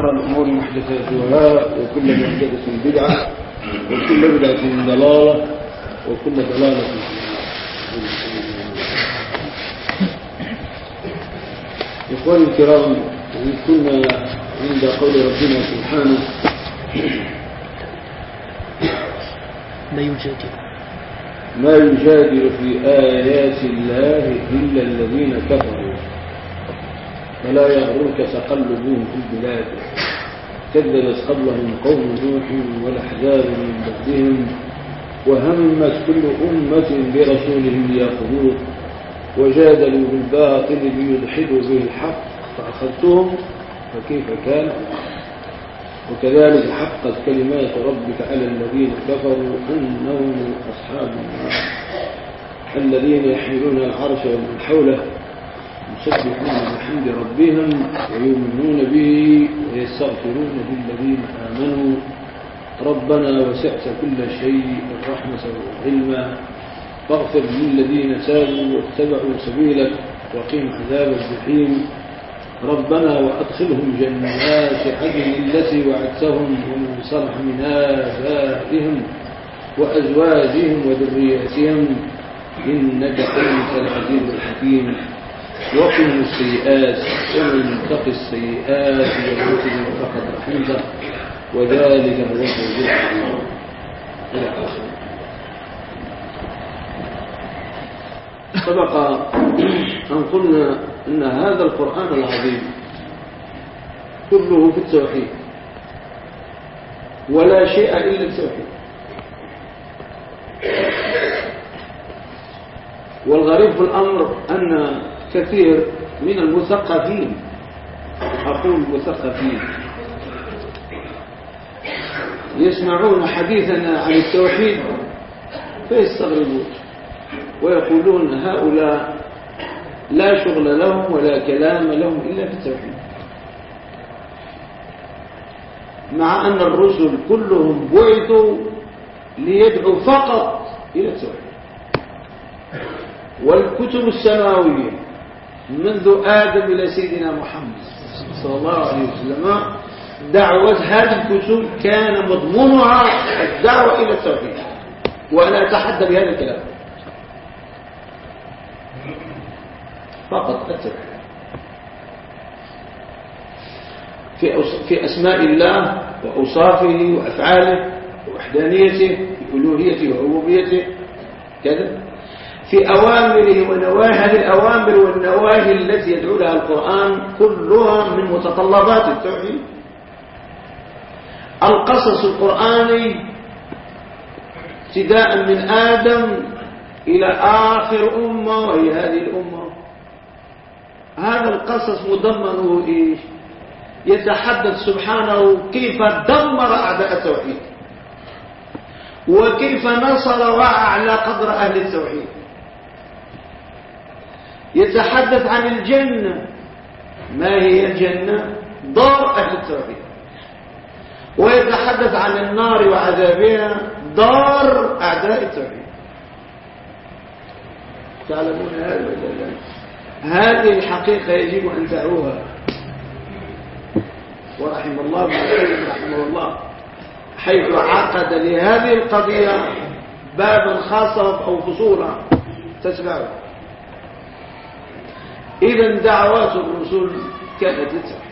وشر الأمور محدثاتها وكل محدثة بدعة وكل بدعة ضلالة وكل ضلالة في إخواني الكرام كنا عند قول ربنا سبحانه لا يجادل؟ ما يجادل في آيات الله إلا الذين كفروا. فلا يغررك تقلبهم في البلاد. كذبت قبلهم قوم نوح والأحزاب من بعدهم وهمت كل أمة برسولهم ليأخذوه وجادلوا بالباطل ليدحضوا به الحق. فأخذتهم فكيف كان؟ وكذلك حقت كلمات ربك على الذين كفروا إنهم أصحاب النار. الذين يحملون العرش ومن حوله يسبحون بحمد ربهم ويؤمنون به ويستغفرون للذين آمنوا. ربنا وسعت كل شيء رحمة وعلما. فاغفر للذين تابوا واتبعوا سبيلك وقهم عذاب الجحيم. ربنا وأدخلهم جنات عدن التي وعدتهم ومن صلح من آبائهم وأزواجهم وذرياتهم. إنك أنت العزيز الحكيم. وقهم السيئات ومن يتق السيئات والوزن فقد رحمته وذلك هو الفوز العظيم. آخره سبق أن قلنا أن هذا القرآن العظيم كله في التوحيد. ولا شيء إلا التوحيد. والغريب في الأمر أن كثير من المثقفين. أقول المثقفين. يسمعون حديثنا عن التوحيد. فيستغربون. ويقولون هؤلاء لا شغل لهم ولا كلام لهم إلا في التوحيد. مع أن الرسل كلهم بعثوا ليدعوا فقط إلى التوحيد. والكتب السماوية منذ آدم إلى سيدنا محمد صلى الله عليه وسلم دعوة هذه الكتب كان مضمونها الدعوة إلى التوحيد. وأنا أتحدى بهذا الكلام. فقط التوحيد في في أسماء الله وأوصافه وأفعاله ووحدانيته وألوهيته وربوبيته كذا. في أوامره ونواهي هذه الأوامر والنواهي التي يدعو لها القرآن كلها من متطلبات التوحيد. القصص القرآني ابتداء من آدم إلى آخر أمة وهي هذه الأمة. هذا القصص مضمنه إيش؟ يتحدث سبحانه كيف دمر أعداء التوحيد. وكيف نصر وأعلى قدر أهل التوحيد. يتحدث عن الجنة. ما هي الجنة؟ دار أهل التوحيد. ويتحدث عن النار وعذابها دار أعداء التوحيد. تعلمون هذا ولا لا؟ هذه الحقيقة يجب أن تعوها ورحم الله ابن رحمه الله. حيث عقد لهذه القضية بابا خاصا أو فصولا. تسمعوا إذا دعوات الرسل كانت للتوحيد.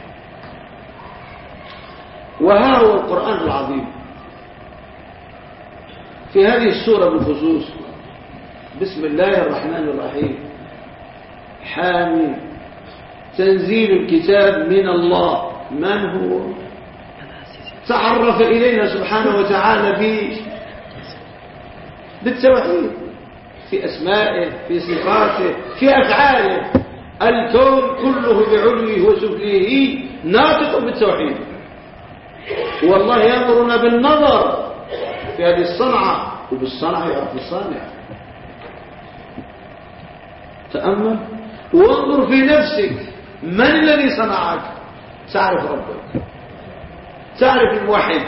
وها هو القرآن العظيم. في هذه السورة بالخصوص بسم الله الرحمن الرحيم. حامي تنزيل الكتاب من الله. من هو؟ تعرف إلينا سبحانه وتعالى في بالتوحيد في أسمائه في صفاته في أفعاله. الكون كله بعلوه وسفله ناطق بالتوحيد. والله يأمرنا بالنظر في هذه الصنعة وبالصنعة يعرف الصانع. تأمل؟ وانظر في نفسك. من الذي صنعك؟ تعرف ربك. تعرف الموحد.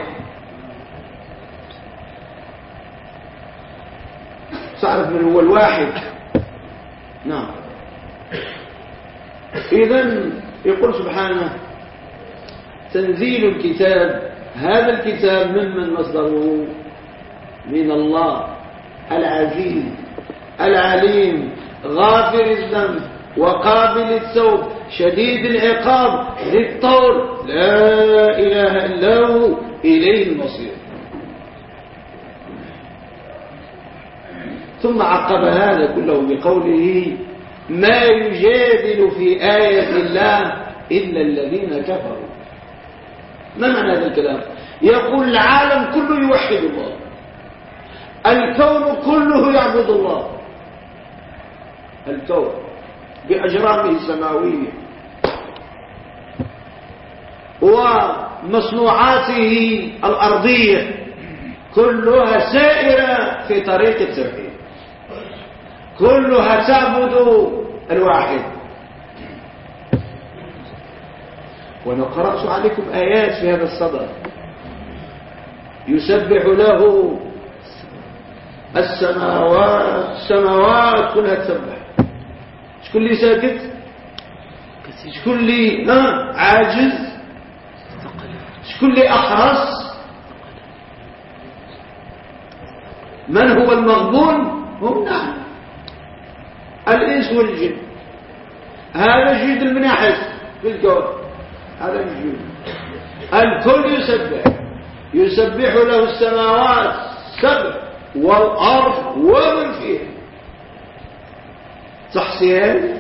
تعرف من هو الواحد. نعم. إذا يقول سبحانه تنزيل الكتاب هذا الكتاب ممن مصدره؟ من الله العزيز العليم غافر الذنب وقابل التوب شديد العقاب ذي الطول. لا إله إلا هو إليه المصير. ثم عقب هذا كله بقوله ما يجادل في آية الله إلا الذين كفروا. ما معنى هذا الكلام؟ يقول العالم كله يوحد الله. الكون كله يعبد الله. الكون بأجرامه السماوية ومصنوعاته الأرضية كلها سائرة في طريق التوحيد. كلها تعبد الواحد. ونقرأت عليكم آيات في هذا الصدر. يسبح له السماوات السماوات كلها تسبح. شكون اللي ساكت؟ شكون اللي عاجز؟ شكون اللي أحرص؟ من هو المغبون؟ هم نحن. الإنس والجن هذا جيد المناحس في الكون هذا الجيد. الكل يسبح. يسبح له السماوات سبع والأرض ومن فيها. تحصيل.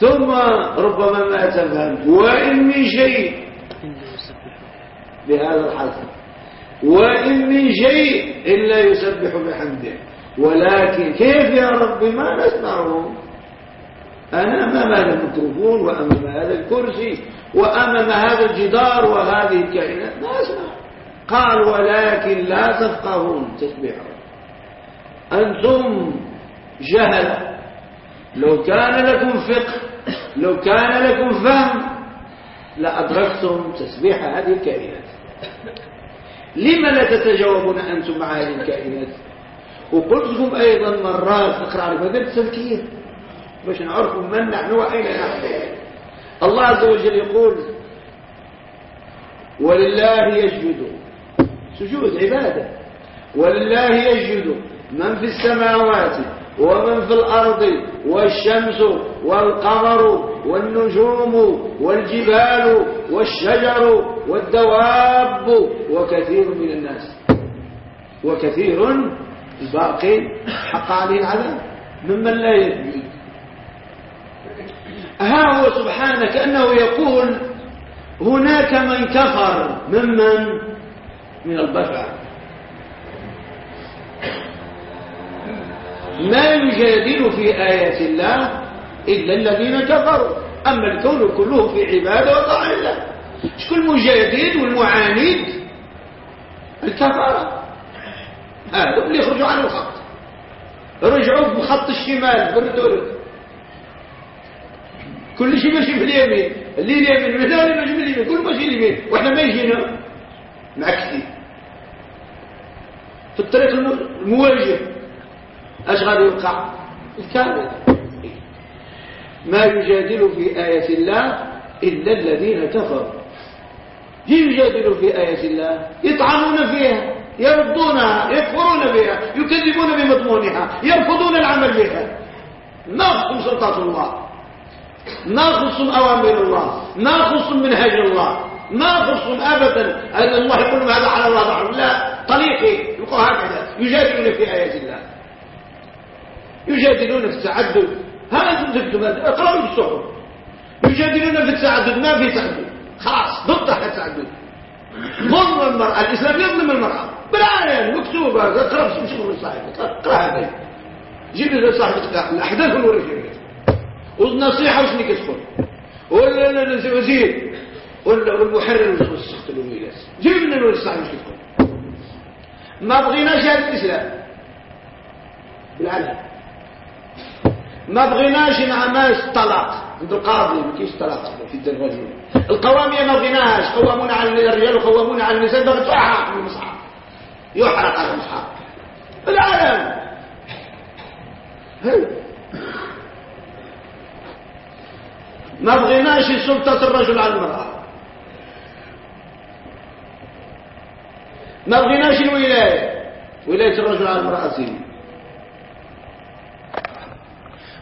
ثم ربما ما تفهم وإن من شيء. بهذا الحسن وإن من شيء إلا يسبح بحمده. ولكن كيف يا رب؟ ما نسمعه أنا أمام هذا الميكروفون وأمام هذا الكرسي وأمام هذا الجدار وهذه الكائنات. ما أسمع. قال ولكن لا تفقهون. تسبيحه أنتم جهل لو كان لكم فقه لو كان لكم فهم لأدركتم تسبيح هذه الكائنات. لما لا تتجاوبون أنتم مع هذه الكائنات؟ وقلت لكم أيضا مرات نقرأ على هذا التذكير. باش نعرفوا من نحن وأين نحن الله عز وجل يقول ولله يسجد. سجود عبادة. ولله يسجد من في السماوات ومن في الأرض والشمس والقمر والنجوم والجبال والشجر والدواب وكثير من الناس. وكثير الباقي حق عليه العذاب. ممن لا يدري. ها هو سبحانه كأنه يقول هناك من كفر ممن من؟ البشر. ما يجادل في آيات الله إلا الذين كفروا. أما الكون كله في عبادة وطاعة الله شكون المجادل والمعاند؟ الكفرة. هذا اللي يخرجوا عن الخط. رجعوا بخط الشمال بردوا كل شيء ماشي في اليمين اللي اليمين مثلا ماشي في اليمين كل ماشي اليمين. وإحنا ما يجينا. معكسين في الطريق المواجه. إيش غادي يوقع؟ الكامل. ما يجادل في آية الله إلا الذين كفروا. يجادلوا في آية الله يطعنون فيها. يردونها يكفرون بها يكذبون بمضمونها يرفضون العمل بها. ناقص سلطات الله ناقص أوامر الله ناقص منهج الله ناقص أبدا. أن الله يقول هذا على الله لا طريقي يقول هكذا. يجادلون في آيات الله. يجادلون في التعدد. هذا أنتم اقرأوا الصحف يجادلون في التعدد. ما في تعدد. خلاص ضد التعدد. ظلم المرأة؟ الإسلام يظلم المرأة. بالآية مكتوبة اقرأ مش من صاحب اقرأ هذا جيب لي صاحب الأحداث والورشة والنصيحة وش تقول ولا وزير ولا والمحرر والسخط الوميلاس جيب لنا الولد صاحب وش تقول ما بغيناش هذا الإسلام. بالعلم. ما بغيناش نعماش طلاق. عند القاضي ما كاينش طلاق في الرجل القوامية ما بناهاش قوامون على الرجال وقوامون على النساء بغت تحرق المصحف. يحرق المصحف. العالم. ما بغيناش سلطة الرجل على المرأة. ما بغيناش الولاية. ولاية الرجل على المرأة سيدي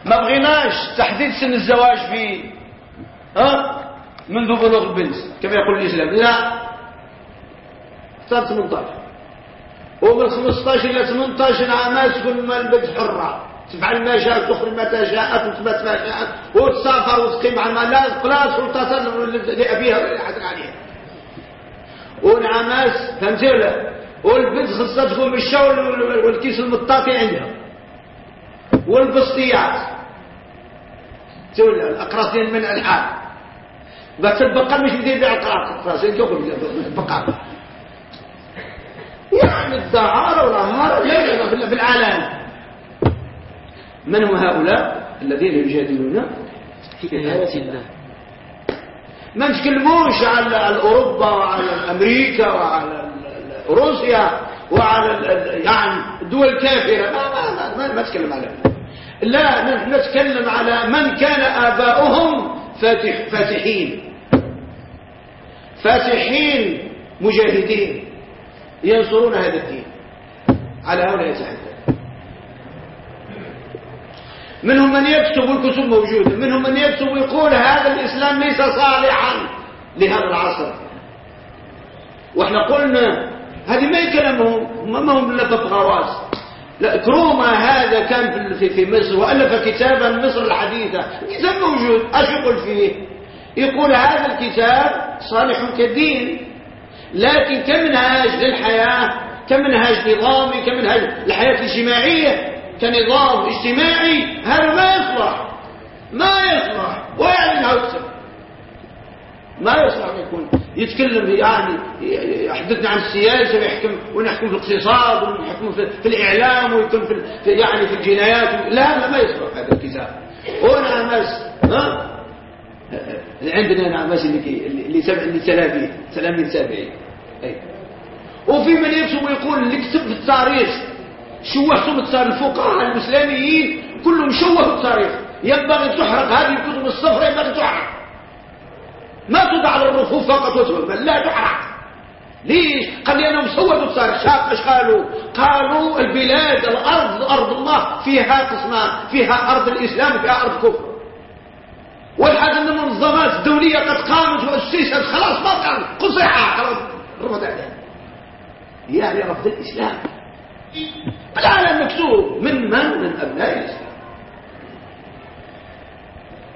ما بغيناش تحديد سن الزواج في ها؟ منذ بلوغ البنت كما يقول الإسلام. لا. اختار 18 ومن 15 إلى 18 عام تكون البنت حرة. تفعل ما شاءت تخرج متى شاءت وتثبت ما شاءت وتسافر وتقيم على المال. لا سلطة لأبيها ولا عليها. ونعماس فهمتي ولا؟ والبنت خصها تكون بالشاول والكيس المطاطي عندها. والبسطيات. تولى الاقراصين من الحال. بس البقر مش بدي يبيع اقراص اقراصين كيقول البقر. يعني الدعارة والعهارة في العالم. من هم هؤلاء الذين يجادلون في آيات الله ما نتكلموش على أوروبا وعلى أمريكا وعلى روسيا وعلى يعني الدول الكافرة. ما, ما, ما, ما نتكلم على لا نتكلم على من كان آباؤهم فاتح فاتحين. فاتحين مجاهدين ينصرون هذا الدين. على هؤلاء يتحدث. منهم من يكتب والكتب موجودة. منهم من يكتب ويقول هذا الإسلام ليس صالحا لهذا العصر. وإحنا قلنا هذه ما كلامهم. ما هم لك غواص لا كروما هذا كان في في مصر وألف كتابا مصر الحديثة. كتاب موجود يقول فيه. يقول هذا الكتاب صالح كدين لكن كمنهاج للحياة؟ كمنهاج نظامي؟ كمنهاج الحياة الاجتماعية؟ كنظام اجتماعي هذا ما يصلح ما يصلح انه يكتب ما يصلح يكون. يتكلم يعني يحدثنا عن السياسة ويحكم ونحكم في الاقتصاد ونحكم في, الإعلام ويكون في يعني في الجنايات. لا لا ما يصلح هذا الكتاب. هنا ناس ها؟ عندنا ناس اللي اللي سبع اللي تلاميذ تلاميذ تابعين وفي من يكتب ويقول اللي كتب في التاريخ. شوهتم التاريخ. الفقهاء المسلمين كلهم شوهوا التاريخ. ينبغي تحرق هذه الكتب الصفراء ينبغي تحرق. ما على الرفوف فقط وتهمل لا تحرق ليش؟ قال لأنهم سودوا التاريخ شاف إيش قالوا؟ قالوا البلاد الأرض أرض الله فيها قسمان فيها أرض الإسلام وفيها أرض الكفر والحاجة أن المنظمات الدولية قد قامت وأسست خلاص ما كان قصيحة خلاص. رفض يعني رفض الإسلام. العالم مكتوب. من من؟ من أبناء الإسلام.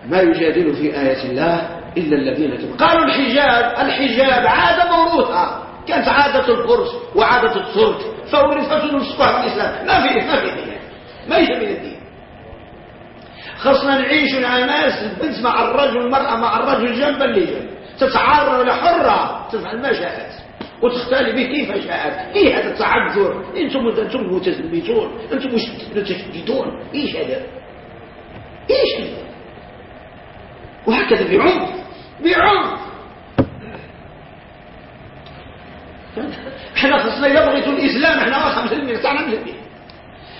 ما يجادل في آية الله إلا الذين تبقى. قالوا الحجاب الحجاب عادة موروثة. كانت عادة الفرس وعادة الترك فورثت نسخها في الإسلام. ما في ما في دين. ما يجي من الدين. خصنا نعيش مع ناس البنت مع الرجل المرأة مع الرجل جنبا لجنب تتعرى ولا حرة. تفعل ما شاءت. وتختلي به كيف شاءت. إيه هذا التعذر؟ أنتم أنتم متزمتون أنتم متشددون. إيش هذا؟ إيش هذا؟ وهكذا بعنف بعنف إحنا خصنا بغيتوا الإسلام إحنا خمسة المية تاعنا مسلمين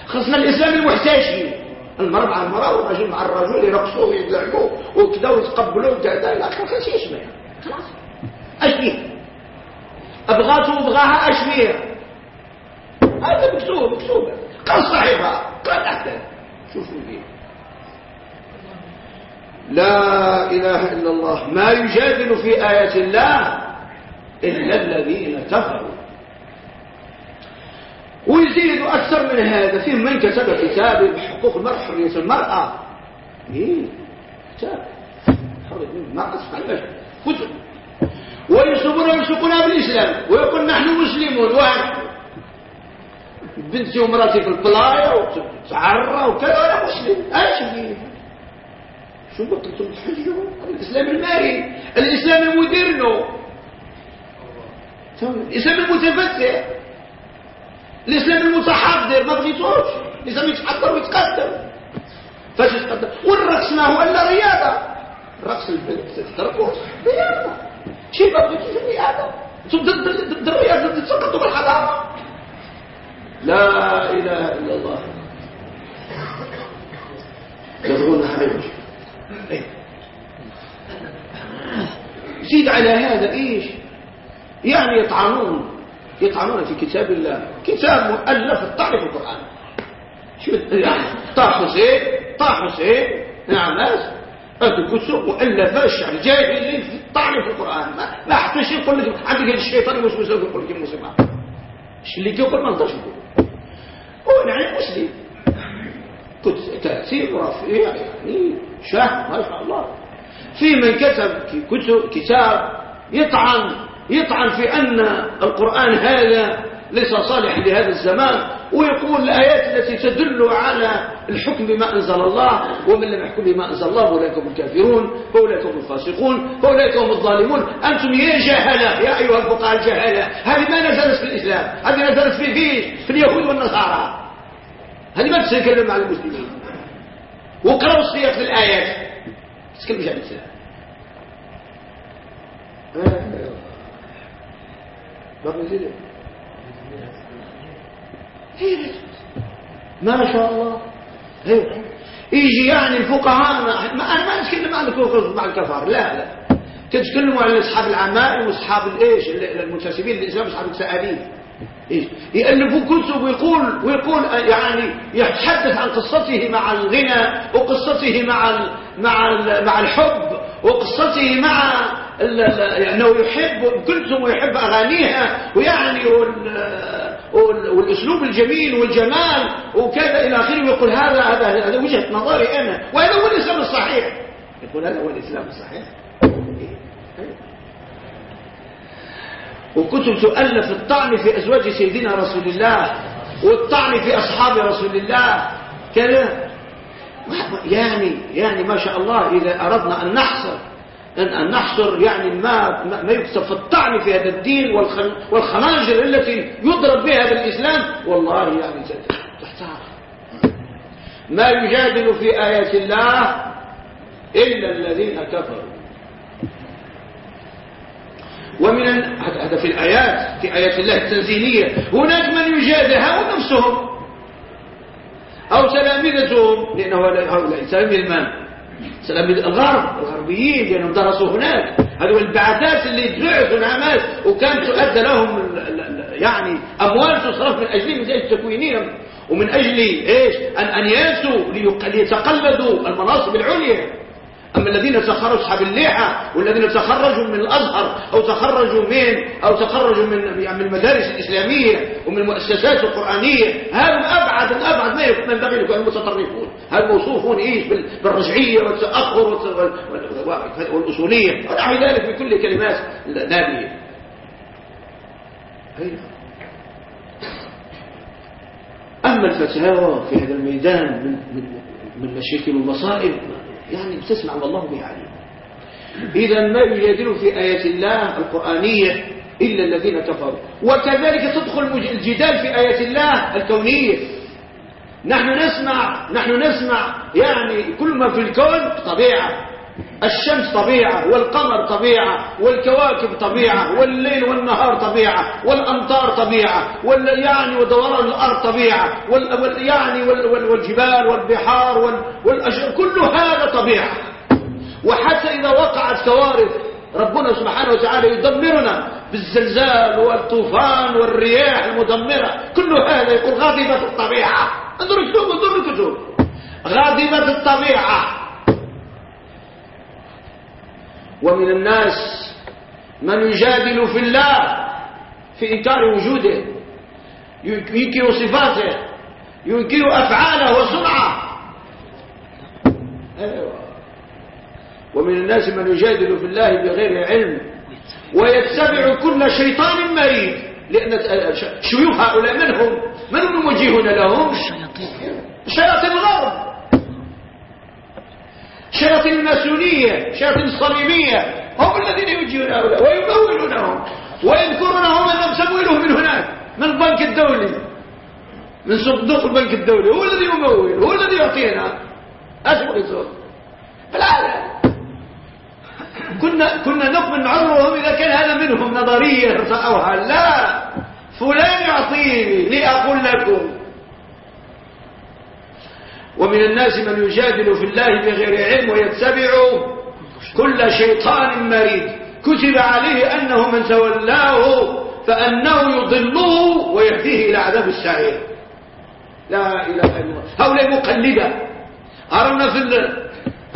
خصنا الإسلام المحتاجين المرأة مع المرأة والرجل مع الرجل يرقصوا ويدلعوا وكذا ويتقبلوا وكذا لا خلاص إيش خلاص. إيش فيه أبغاته أبغاها أشبيه هذا مكتوب مكتوب. قال صحيحة. قال تحت شوفوا فيه. لا إله إلا الله. ما يجادل في آيات الله إلا الذين كفروا. ويزيد أكثر من هذا. فيه من كتب كتاب بحقوق المرأة حرية المرأة. إيه كتاب. حرية المرأة كتب. وينسبون ويلصقونها بالإسلام. ويقول نحن مسلمون. واحد. بنتي ومراتي في البلايا وتعرى وكذا وأنا مسلم. فيه شو بطلتم تحجوا الإسلام الماري. الإسلام ال moderno الإسلام المتفتح الإسلام المتحضر. ما بغيتوش. الإسلام يتحضر ويتقدم. فاش يتقدم والرقص ما هو ألا رياضة. الرقص البنت تتركه. رياضة. شيء ما بغيتوش هذا الرياضة تسقطوا بالحضارة. لا إله إلا الله. يبغون حرج زيد على هذا إيش؟ يعني يطعنون يطعنون في كتاب الله. كتاب مؤلف في القرآن. شو يعني طه حسين طه حسين نعم ناس. هذه كتب مؤلفة الشعر. جاهلين في الطعن في القرآن. ما, حتى شيء يقول لك عندك الشيطان يوسوس يقول لك المسلم اللي يقول؟ ما نقدرش نقول. هو يعني مسلم. تأثير ورفيع يعني شاه ما شاء الله. في من كتب كتاب يطعن يطعن في أن القرآن هذا ليس صالح لهذا الزمان ويقول الآيات التي تدل على الحكم بما أنزل الله ومن لم يحكم بما أنزل الله فأولئك هم الكافرون فأولئك هم الفاسقون فأولئك هم الظالمون. أنتم يا جهلة يا أيها الفقهاء الجهلة هذه ما نزلت في الإسلام هذه نزلت في في اليهود والنصارى. هذه ما تتكلم مع المسلمين؟ وقرأوا السياق تتكلمش عن الإسلام بقى زيدة ما شاء الله. هي. يجي يعني الفقهاء ما أنا ما أتكلم عن الكفر مع الكفار لا لا. تتكلموا عن أصحاب العمائم واصحاب الايش المنتسبين للإسلام أصحاب التساليف إيش يألفوا كتب ويقول ويقول يعني يتحدث عن قصته مع الغنى وقصته مع مع مع الحب وقصته مع إنه يحب كلثم ويحب أغانيها ويعني والأسلوب الجميل والجمال وكذا إلى آخره ويقول هذا هذا هذا وجهة نظري أنا وهذا هو الإسلام الصحيح. يقول هذا هو الإسلام الصحيح. وكتب تؤلف الطعن في أزواج سيدنا رسول الله والطعن في أصحاب رسول الله. كذا يعني يعني ما شاء الله إذا أردنا أن نحصر أن نحصر يعني ما ما يكتب في الطعن في هذا الدين والخناجر التي يضرب بها بالإسلام والله يعني تحتار. ما يجادل في آيات الله إلا الذين كفروا. ومن هذا في الآيات في آيات الله التنزيلية هناك من يجادل هؤلاء نفسهم أو تلامذتهم لأنه هؤلاء تلاميذ من؟ سلام الغرب الغربيين لأنهم درسوا هناك. هذول البعثات اللي تبعثوا نعمات وكانت تؤدى لهم يعني أموال تصرف من أجل من أجل تكوينهم. ومن أجل إيش؟ أن, أن ليتقلدوا المناصب العليا. أما الذين تخرجوا أصحاب الليحة والذين تخرجوا من الأزهر أو تخرجوا من أو تخرجوا من يعني من المدارس الإسلامية ومن المؤسسات القرآنية هذا أبعد أبعد ما ينبغي يكونوا المتطرفون. هذا موصوفون إيش بالرجعية والتأخر والأصولية؟ ونحو ذلك في كل كلمات نابية أما الفتاوى في هذا الميدان من من من مشاكل ومصائب يعني بتسمع والله به عليم إذا ما يجادل في آيات الله القرآنية إلا الذين كفروا. وكذلك تدخل الجدال في آيات الله الكونية. نحن نسمع نحن نسمع يعني كل ما في الكون طبيعة الشمس طبيعة والقمر طبيعة والكواكب طبيعة والليل والنهار طبيعة والأمطار طبيعة وال يعني ودوران الأرض طبيعة يعني وال والجبال والبحار والأشجار كل هذا طبيعة. وحتى إذا وقعت كوارث ربنا سبحانه وتعالى يدمرنا بالزلزال والطوفان والرياح المدمرة. كل هذا يقول غاضبة الطبيعة. انظروا الكتب انظروا الكتب غاضبة الطبيعة. ومن الناس من يجادل في الله في إنكار وجوده ينكر صفاته ينكر أفعاله وصنعه أيوة. ومن الناس من يجادل في الله بغير علم ويتبع كل شيطان مريد لأن شيوخ هؤلاء من هم؟ من هم الموجهون لهم؟ شياطين الغرب. شياطين الماسونية شياطين الصليبية هم الذين يوجهون هؤلاء ويمولونهم ويذكرونهم أنهم سمولهم من هناك من البنك الدولي من صندوق البنك الدولي هو الذي يمول هو الذي يعطينا. أسمع يصور بالعالم كنا كنا نؤمن عمرهم إذا كان هذا منهم نظرية رأوها لا. فلان يعطيني لأقول لكم. ومن الناس من يجادل في الله بغير علم ويتبع كل شيطان مريد. كتب عليه أنه من تولاه فأنه يضله ويهديه إلى عذاب السعير. لا إله إلا الله. هؤلاء مقلدة. أرنا في.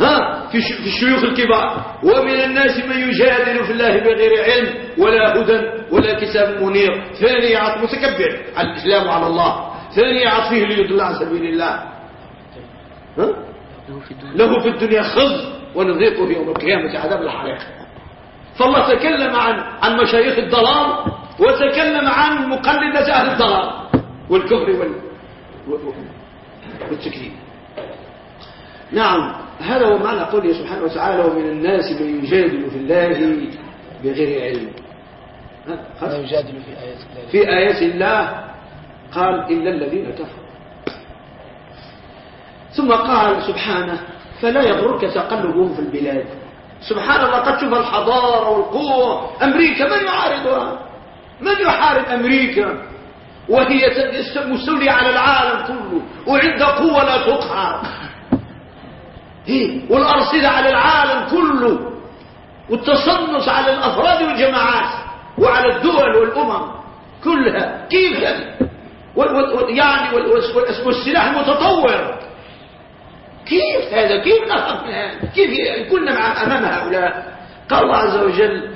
ها في. في الشيوخ الكبار. ومن الناس من يجادل في الله بغير علم ولا هدى ولا كتاب منير. ثاني يعطي متكبر. على الإسلام وعلى الله. ثاني يعطيه ليضل عن سبيل الله. ها؟ له في الدنيا. خز ونذيقه يوم القيامة عذاب الحريق. فالله تكلم عن عن مشايخ الضلال وتكلم عن مقلدة أهل الضلال والكفر وال والتكذيب. نعم هذا هو معنى قوله سبحانه وتعالى ومن الناس من يجادل في الله بغير علم. يجادل في آيات الله. في آيات الله قال إلا الذين كفروا. ثم قال سبحانه فلا يغرك تقلبهم في البلاد. سبحان الله قد تشوف الحضارة والقوة أمريكا من يعارضها؟ من يحارب أمريكا؟ وهي مستولية على العالم كله وعندها قوة لا تقهر. هي والأرصدة على العالم كله والتصنص على الأفراد والجماعات وعلى الدول والأمم كلها كيف يعني؟ وال- وال- والسلاح المتطور. كيف هذا؟ كيف نفهم من هذا؟ كيف كنا مع أمام هؤلاء؟ قال الله عز وجل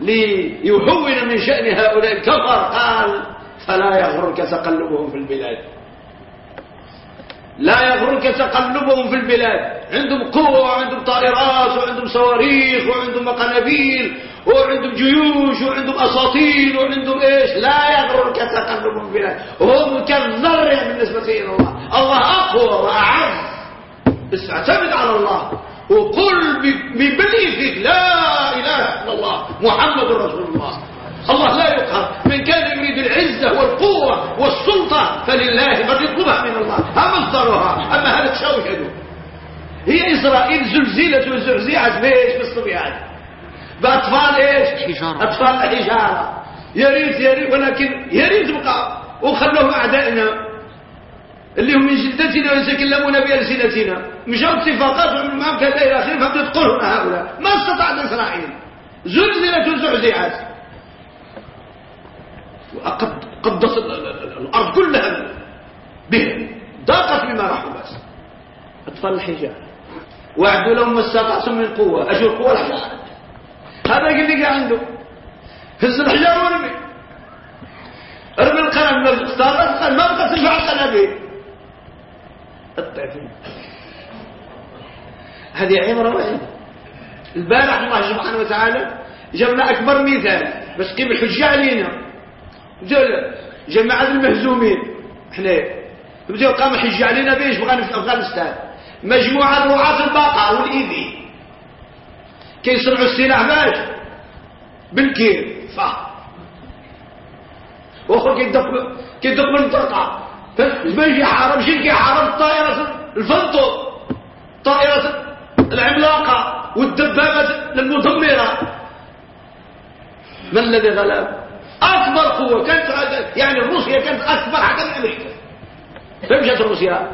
ليهون من شأن هؤلاء الكفر. قال فلا يغرك تقلبهم في البلاد. لا يغرك تقلبهم في البلاد. عندهم قوة وعندهم طائرات وعندهم صواريخ وعندهم قنابيل وعندهم جيوش وعندهم أساطيل وعندهم إيش؟ لا يغرك تقلبهم في البلاد. هم كالذر بالنسبة إلى الله. الله أقوى وأعز. بس اعتمد على الله. وقل ب- ببليغك لا إله إلا الله محمد رسول الله. الله لا يقهر. من كان يريد العزة والقوة والسلطة فلله فليطلبها من الله. ها مصدرها. أما هل تشوهدوا هي إسرائيل زلزلت وزعزعت بإيش بالصبيان بأطفال إيش؟ حجارة. أطفال الحجارة يا ريت يا ريت ولكن يا ريت بقى. وخلوهم أعدائنا. اللي هم من جلدتنا ويتكلمون بألسنتنا مشوا اتفاقات وعملوا معهم كذا إلى آخره يدخلون هؤلاء ما استطاعت إسرائيل زلزلت وزعزعت وقد قدس ال- ال- ال- الأرض كلها بهم ضاقت بما بس أطفال الحجارة وأعدوا لهم ما استطعتم من قوة أجل القوة الحجارة هذا اللي عنده هز الحجارة ورمي ارمي القلم ما بقى تنفع القلم الضعفين هذه عبرة واحدة. البارح الله سبحانه وتعالى جبنا أكبر مثال بس قيم الحجة علينا. جماعة المهزومين. إحنا بدأوا قام الحجة علينا بيش بغانا في أفغانستان. مجموعة رعاة البقر والإيذي. كيصنعوا السلاح باش بالكير. صح واخر كيدق من الطرقة زمان يحارب شنو يحارب الطائرة الفنطو الطائرة العملاقة والدبابة المدمرة. من الذي غلب أكبر قوة كانت يعني روسيا كانت أكبر حتى من أمريكا فمشت روسيا؟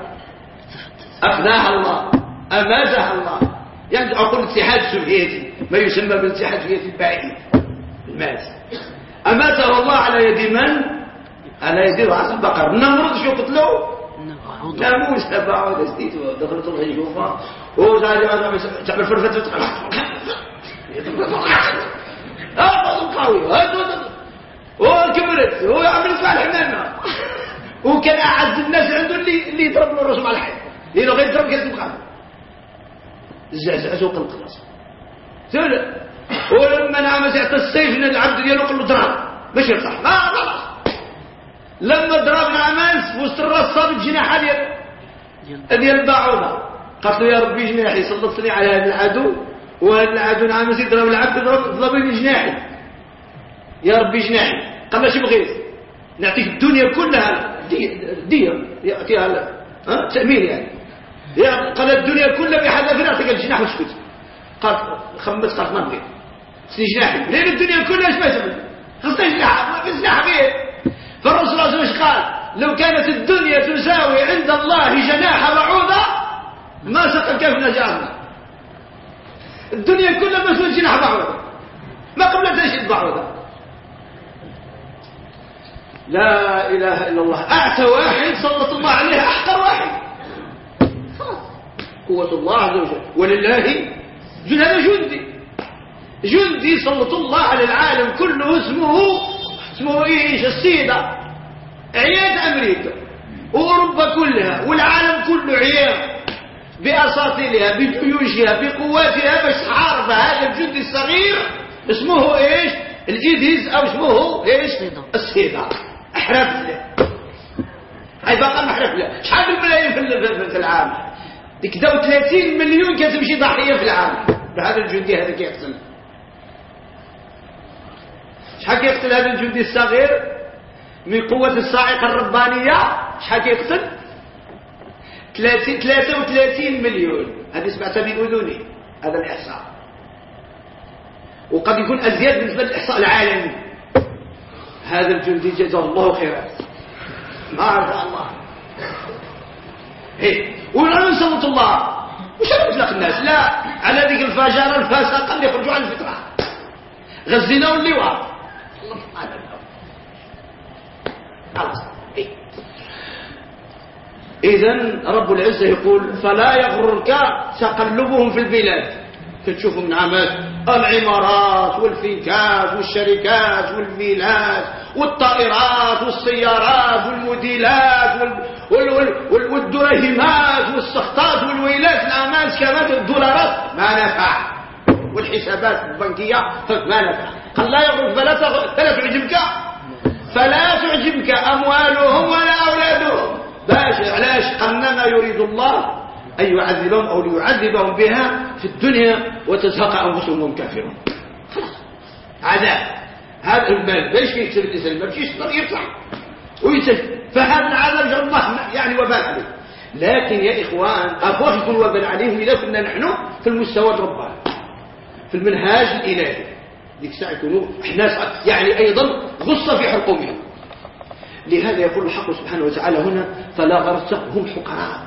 أخذاها الله أمازها الله. يعني أقول الاتحاد السوفيتي ما يسمى بالاتحاد السوفيتي البعيد. الماس. أماته الله على يد من؟ على يد رأس البقر. النمرود شو قتلوه؟ ناموس تبعه دستيته دخلت الغيومة وزاري تعمل فرفة هذا قوي. هذا هو كبرت. هو عملت مع الحمامة وكان أعز الناس عنده اللي اللي يضرب له الرسم على الحي لأنه غير يضرب كيف تبقى الزعزع سوق القلاص. سهل ولما نعم زعت السيف من العبد ديالو قال له ضرب باش يرتاح. ما خلاص. لما ضرب نعمان وسط الراس صاب الجناح ديال ديال البعوضه قالت له يا ربي جناحي سلطتني على هذا العدو وهذا العدو نعم يضرب العبد ضرب ضربني جناحي. يا ربي جناحي. قال له شو بغيت؟ نعطيك الدنيا كلها. دية دية يعطيها تأمين يعني. قال الدنيا كلها بحذافيرها نعطيك الجناح واسكت قال خمس قالت ما بغيت. سني جناحي. الدنيا كلها إيش ما خصني جناح. ما في جناح غير فالرسول صلى الله قال؟ لو كانت الدنيا تساوي عند الله جناح بعوضة ما سقى الكافر جهنم الدنيا كلها تساوي جناح بعوضة ما قبل تشد بعوضة لا إله إلا الله. أعتى واحد سلط الله عليه أحقر واحد. قوة الله عز وجل. ولله جل جندي. جندي سلط الله على العالم كله اسمه اسمه إيش؟ السيدة. عياد أمريكا. وأوروبا كلها والعالم كله عياد بأساطيلها بجيوشها بقواتها بس عارفة هذا الجندي الصغير اسمه إيش؟ الإيديز أو اسمه إيش؟ السيدة. أحرف له. هاي بقى محرف له. شحال الملايين في العام ديك داو 30 مليون كتمشي ضحية في العام بهذا الجندي هذا كيقتل شحال كيقتل هذا الجندي الصغير من قوة الصاعقة الربانية؟ شحال كيقتل 33 مليون. هذه سمعتها بأذني هذا الإحصاء. وقد يكون أزياد بالنسبة للإحصاء العالمي. هذا الجندي جزاه الله خيرا. ما شاء الله. هي ونحن سلط الله؟ مش نطلق الناس؟ لا. على ذيك الفجارة الفاسقة اللي يخرجوا على الفطرة. غزينا واللواء الله خلاص إذا رب العزة يقول فلا يغررك تقلبهم في البلاد. تشوفوا من عمات العمارات والفنكات والشركات والفيلات والطائرات والسيارات والموديلات وال... وال... والدراهمات والسخطات والويلات. الأماس كمان الدولارات ما نفع. والحسابات البنكية ما نفع. قال لا يغرق فلا, تعجبك. فلا تعجبك أموالهم ولا أولادهم. باش علاش؟ قلنا ما يريد الله أن يعذبهم أو ليعذبهم بها في الدنيا وتزهق أنفسهم وهم كافرون. عذاب. هذا المال باش يكسب الإنسان ما بشيش يقدر يطلع ويسجل فهذا العذاب جل الله يعني وبال عليه. لكن يا إخوان أخوة يكون وبال عليهم إذا كنا نحن في المستوى الرباني في المنهاج الإلهي. ديك الساعة يكونوا إحنا يعني أيضا غصة في حلقومهم لهذا يقول الحق سبحانه وتعالى هنا فلا غرس هم حقراء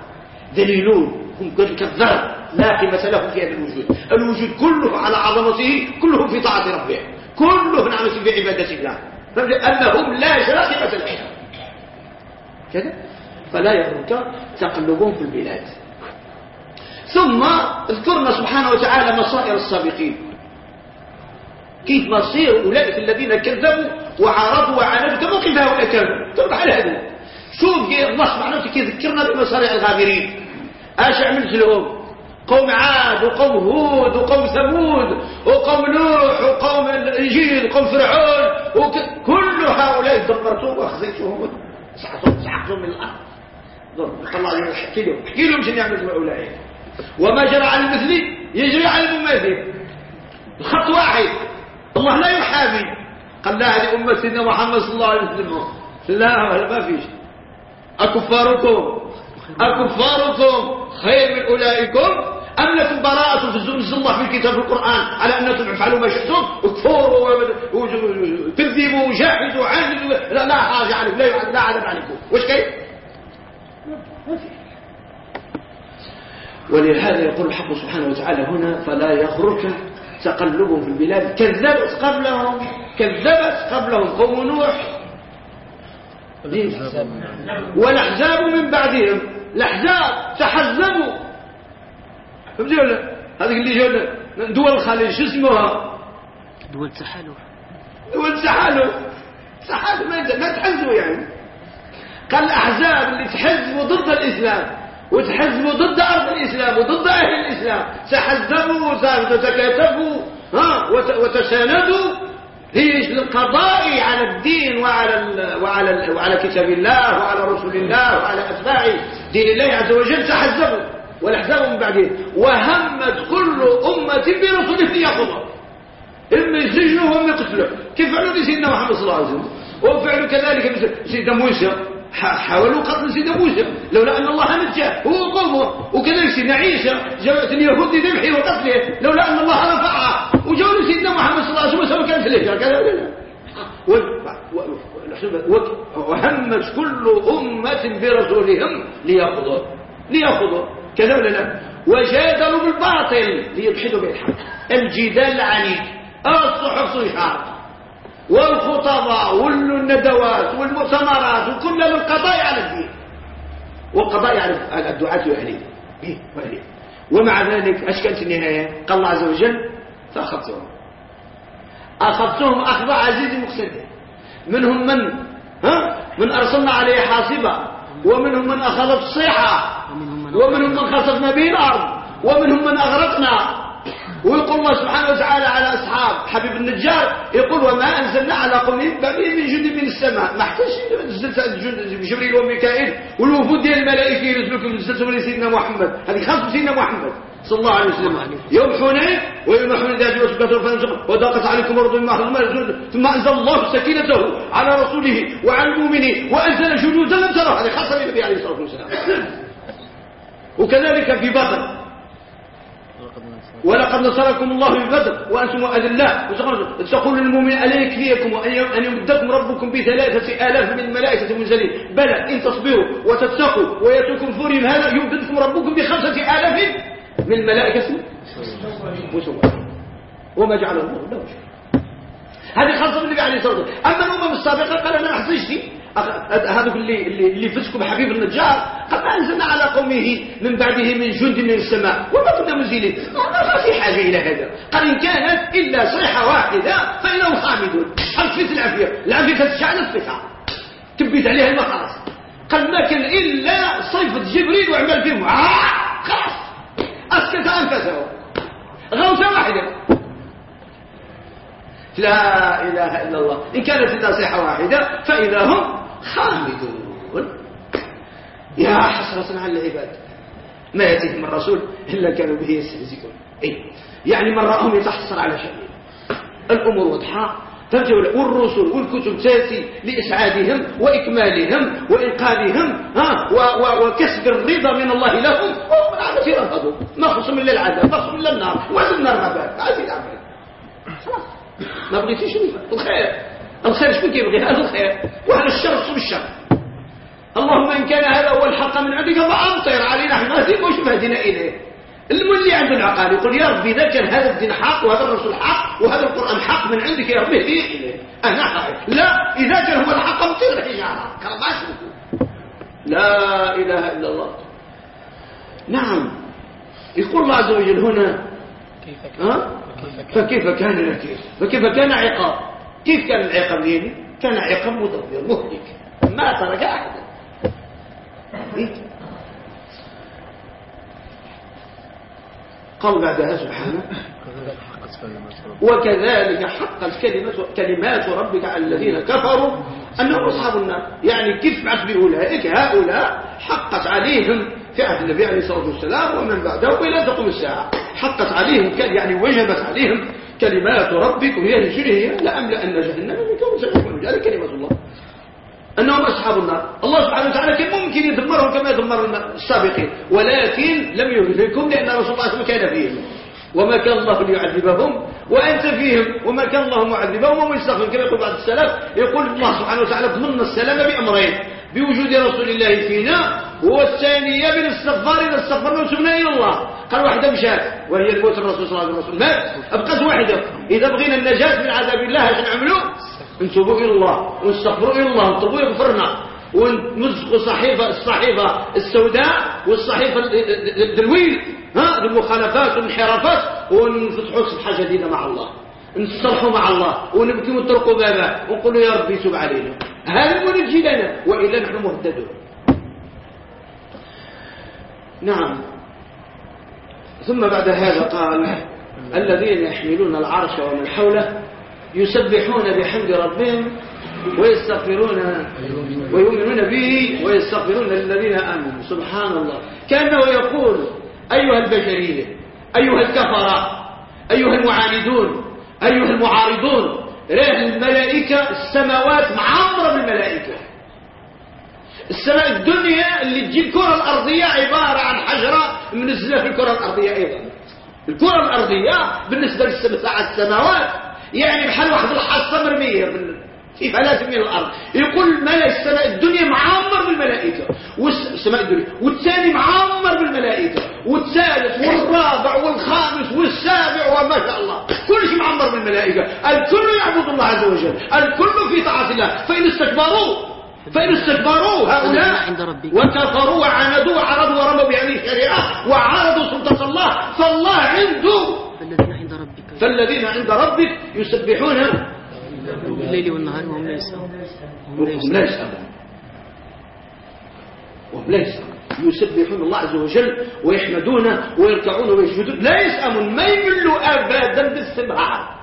ذليلون هم كالذر لا قيمة لهم في هذا الوجود. الوجود كله على عظمته كله في طاعة ربه. كله نعمة في عبادة الله. أنهم لا شراكة لهم كذا؟ فلا يغرك تقلبهم في البلاد. ثم اذكرنا سبحانه وتعالى مصائر السابقين. كيف مصير أولئك الذين كذبوا وعارضوا وعاندوا. كما قيل هؤلاء كانوا تربح على هذا. شوف الله سبحانه وتعالى يذكرنا بمصارع الغابرين. إيش عملت لهم قوم عاد وقوم هود وقوم ثمود وقوم نوح وقوم الإنجيل وقوم فرعون وكل هؤلاء دمرتهم وأخزيتهم. سحقتهم من الأرض. طلع لهم احكي لهم. احكي لهم شنو يعمل أولئك. وما جرى على المثل يجري على المماثل. الخط واحد. الله لا يحامي قال لا أمة سيدنا محمد صلى الله عليه وسلم. لا ما فيش. أكفاركم. أكفاركم خير من أولئكم؟ أم لكم براءة في نزل الله في الكتاب القرآن على أنكم افعلوا ما شئتم؟ اكفروا وكذبوا وجاحدوا عاندوا لا لا حاجة عليكم. لا لا عذاب عليكم. وش كيف؟ ولهذا يقول الحق سبحانه وتعالى هنا فلا يغرك تقلبهم في البلاد. كذبت قبلهم كذبت قبلهم. قوم نوح. والأحزاب من بعدهم. الأحزاب تحزبوا. فهمتوا ولا هذيك اللي جاء دول الخليج شو اسمها؟ دول تحالف دول تحالف تحالف ما تحزبوا يعني. قال الأحزاب اللي تحزبوا ضد الإسلام. وتحزبوا ضد أرض الإسلام وضد أهل الإسلام. تحزبوا وتكاتفوا ها وتساندوا. ليش للقضاء على الدين وعلى وعلى وعلى كتاب الله وعلى رسول الله وعلى أتباع دين الله عز وجل. تحزبوا والأحزاب من بعدين. وهمت كل أمة برسول ليأخذوا إما يسجنوا وهم يقتلوا كيف فعلوا؟ بسيدنا محمد صلى الله عليه وسلم. وفعلوا كذلك بسيدنا موسى. حاولوا قتل سيدنا موسى لولا أن الله نجاه هو وقومه وكذلك سيدنا عيسى جاءت اليهود لذبحه وقتله لولا أن الله رفعها وجاءوا لسيدنا محمد صلى الله عليه وسلم كان في الهجرة كذا وهمت كل أمة برسولهم ليأخذوا ليأخذوا كذا ولا لا؟ وجادلوا بالباطل ليدحدوا بالحق. الجدال العنيد الصحف صيحات والخطباء والندوات والمؤتمرات وكل من قضايا على الدين. والقضاء يعرف الدعاة وأهليه وأهليه ومع ذلك أش كانت النهاية؟ قال الله عز وجل فأخذتهم. أخذتهم أخذ عزيز مقتدر. منهم من؟ ها؟ من أرسلنا عليه حاصبا. ومنهم من أخذت الصيحة ومنهم من خسفنا به الأرض. ومنهم من أغرقنا. ويقول الله سبحانه وتعالى على أصحاب حبيب النجار يقول وما أنزلنا على قوم من جند من السماء. ما احتاجش نزلت جبريل وميكائيل والوفود ديال الملائكة ينزلوا نزلتهم لسيدنا محمد. هذه خاصة سيدنا محمد صلى الله عليه وسلم. يوم حنين ويوم حنين ذات وسكت فانزق وضاقت عليكم ارض ما ثم أنزل الله سكينته على رسوله وعلى المؤمنين وأنزل جنودا لم تروا هذه خاصة بالنبي عليه الصلاة والسلام. وكذلك في بدر. ولقد نصركم الله في بدر وأنتم اذلاء تقول؟ للمؤمن ألا يكفيكم أن يمدكم ربكم بثلاثة آلاف من الملائكه المنزلين بلى إن تصبروا وتتقوا ويأتوكم فورهم هذا يمددكم ربكم بخمسة آلاف من الملائكه مسومين وما جعل الله له شيء هذه خاصة بالنبي عليه الصلاة والسلام. أما الأمم السابقة قال أنا ما هذوك اللي اللي, فسكوا بحبيب النجار. قد أنزلنا على قومه من بعده من جند من السماء. وما كنا منزلين. ما في حاجة إلى هذا. قال إن كانت إلا صيحة واحدة فإنهم خامدون. في العافية؟ العافية تشعل الصفه تبيت عليها الماء خلاص قال ما كان إلا صيفه جبريل وعمل فيهم خلاص. أسكت انفسه غوثة واحدة. لا إله إلا الله. إن كانت إلا صيحة واحدة فإذا هم خامدون يا حسرة على العباد. ما يأتيهم الرسول إلا كانوا به يستهزئون. إيه؟ يعني من رأهم يتحسر على شأنه. الأمور واضحة. والرسل والكتب تأتي لإسعادهم وإكمالهم وإنقاذهم ها؟ وكسب الرضا من الله لهم. وهم العادة يرفضوا ما خصم إلا العذاب ما خصم إلا النار ما بعد عادي العمل خلاص. ما بغيتيش الخير. الخير شكون كيبغي هذا الخير. وهذا الشر صب الشر اللهم إن كان هذا هو الحق من عندك فأمطر علينا حماتي وش مهدنا إليه المولي عنده العقال يقول يا ربي إذا كان هذا الدين حق وهذا الرسول حق وهذا القرآن حق من عندك يا ربي اهديه إليه أنا حق لا إذا كان هو الحق امطر حجارة كرماش لا إله إلا الله. نعم. يقول الله عز وجل هنا ها؟ فكيف كان؟ نكير فكيف كان عقاب؟ كيف كان العقاب ديالي كان عقاب مدبر مهلك. ما ترك احدا إيه؟ قال بعدها سبحانه وكذلك حقت كلمة كلمات ربك على الذين كفروا أنهم أصحاب النار. يعني كيف بعث بأولئك؟ هؤلاء حقت عليهم في عهد النبي عليه الصلاة والسلام ومن بعده إلى تقوم الساعة. حقت عليهم يعني وجبت عليهم كلمات ربك وهي هي لأملأن جهنم. منكم وسيكون ذلك كلمة الله. أنهم أصحاب النار. الله سبحانه وتعالى كان ممكن يدمرهم كما يدمر السابقين. ولكن لم يهلكهم لأن رسول الله صلى الله عليه وسلم كان فيهم. وما كان الله ليعذبهم وأنت فيهم. وما كان الله معذبهم ومن يستغفر كما يقول بعض السلف يقول الله سبحانه وتعالى ضمن السلام بأمرين. بوجود رسول الله فينا والثانية بالاستغفار إذا استغفرنا وتبنا إلى الله. قال واحدة مشات وهي الموت الرسول صلى الله عليه وسلم. مات أبقت واحدة. إذا بغينا النجاة من عذاب الله إيش نعملوا نتوبوا إلى الله ونستغفروا إلى الله ونطلبوا يغفرنا ونمزقوا صحيفة الصحيفة السوداء والصحيفة الدلويل. ها المخالفات والانحرافات ونفتحوا صفحة جديدة مع الله. نصلحوا مع الله. ونبكي ونطرقوا بابا. ونقولوا يا ربي تب علينا. هذا منجي لنا. وإلا نحن مهددون نعم. ثم بعد هذا قال الذين يحملون العرش ومن حوله يسبحون بحمد ربهم ويستغفرون ويؤمنون به ويستغفرون للذين آمنوا. سبحان الله. كأنه يقول أيها البشرية أيها الكفرة أيها المعاندون أيها المعارضون راه الملائكة السماوات معمرة بالملائكة. السماء الدنيا اللي تجي الكرة الأرضية عبارة عن حجرة منزلة في الكرة الأرضية أيضا. الكرة الأرضية بالنسبة للسماء السماوات. يعني بحال واحد الحصة مرمية في فلات من الأرض. يقول ملك السماء الدنيا معمر بالملائكة. والسماء الدنيا. والثاني معمر بالملائكة. والثالث والرابع والخامس والسابع وما شاء الله. كل شيء معمر بالملائكة. الملائكة الكل يعبد الله عز وجل. الكل في طاعة الله. فإن استكبروا فإن استكبروا هؤلاء وكفروا وعاندوا وعرضوا ورموا بهذه الشريعة وعارضوا سلطة الله فالله عنده فالذين عند ربك. فالذين عند ربك يسبحون بالليل والنهار وهم لا يسأمون وهم لا وهم لا يسأمون يسبحون الله عز وجل ويحمدونه ويركعون ويسجدون. لا يسأمون ما يملوا أبدا باستمرار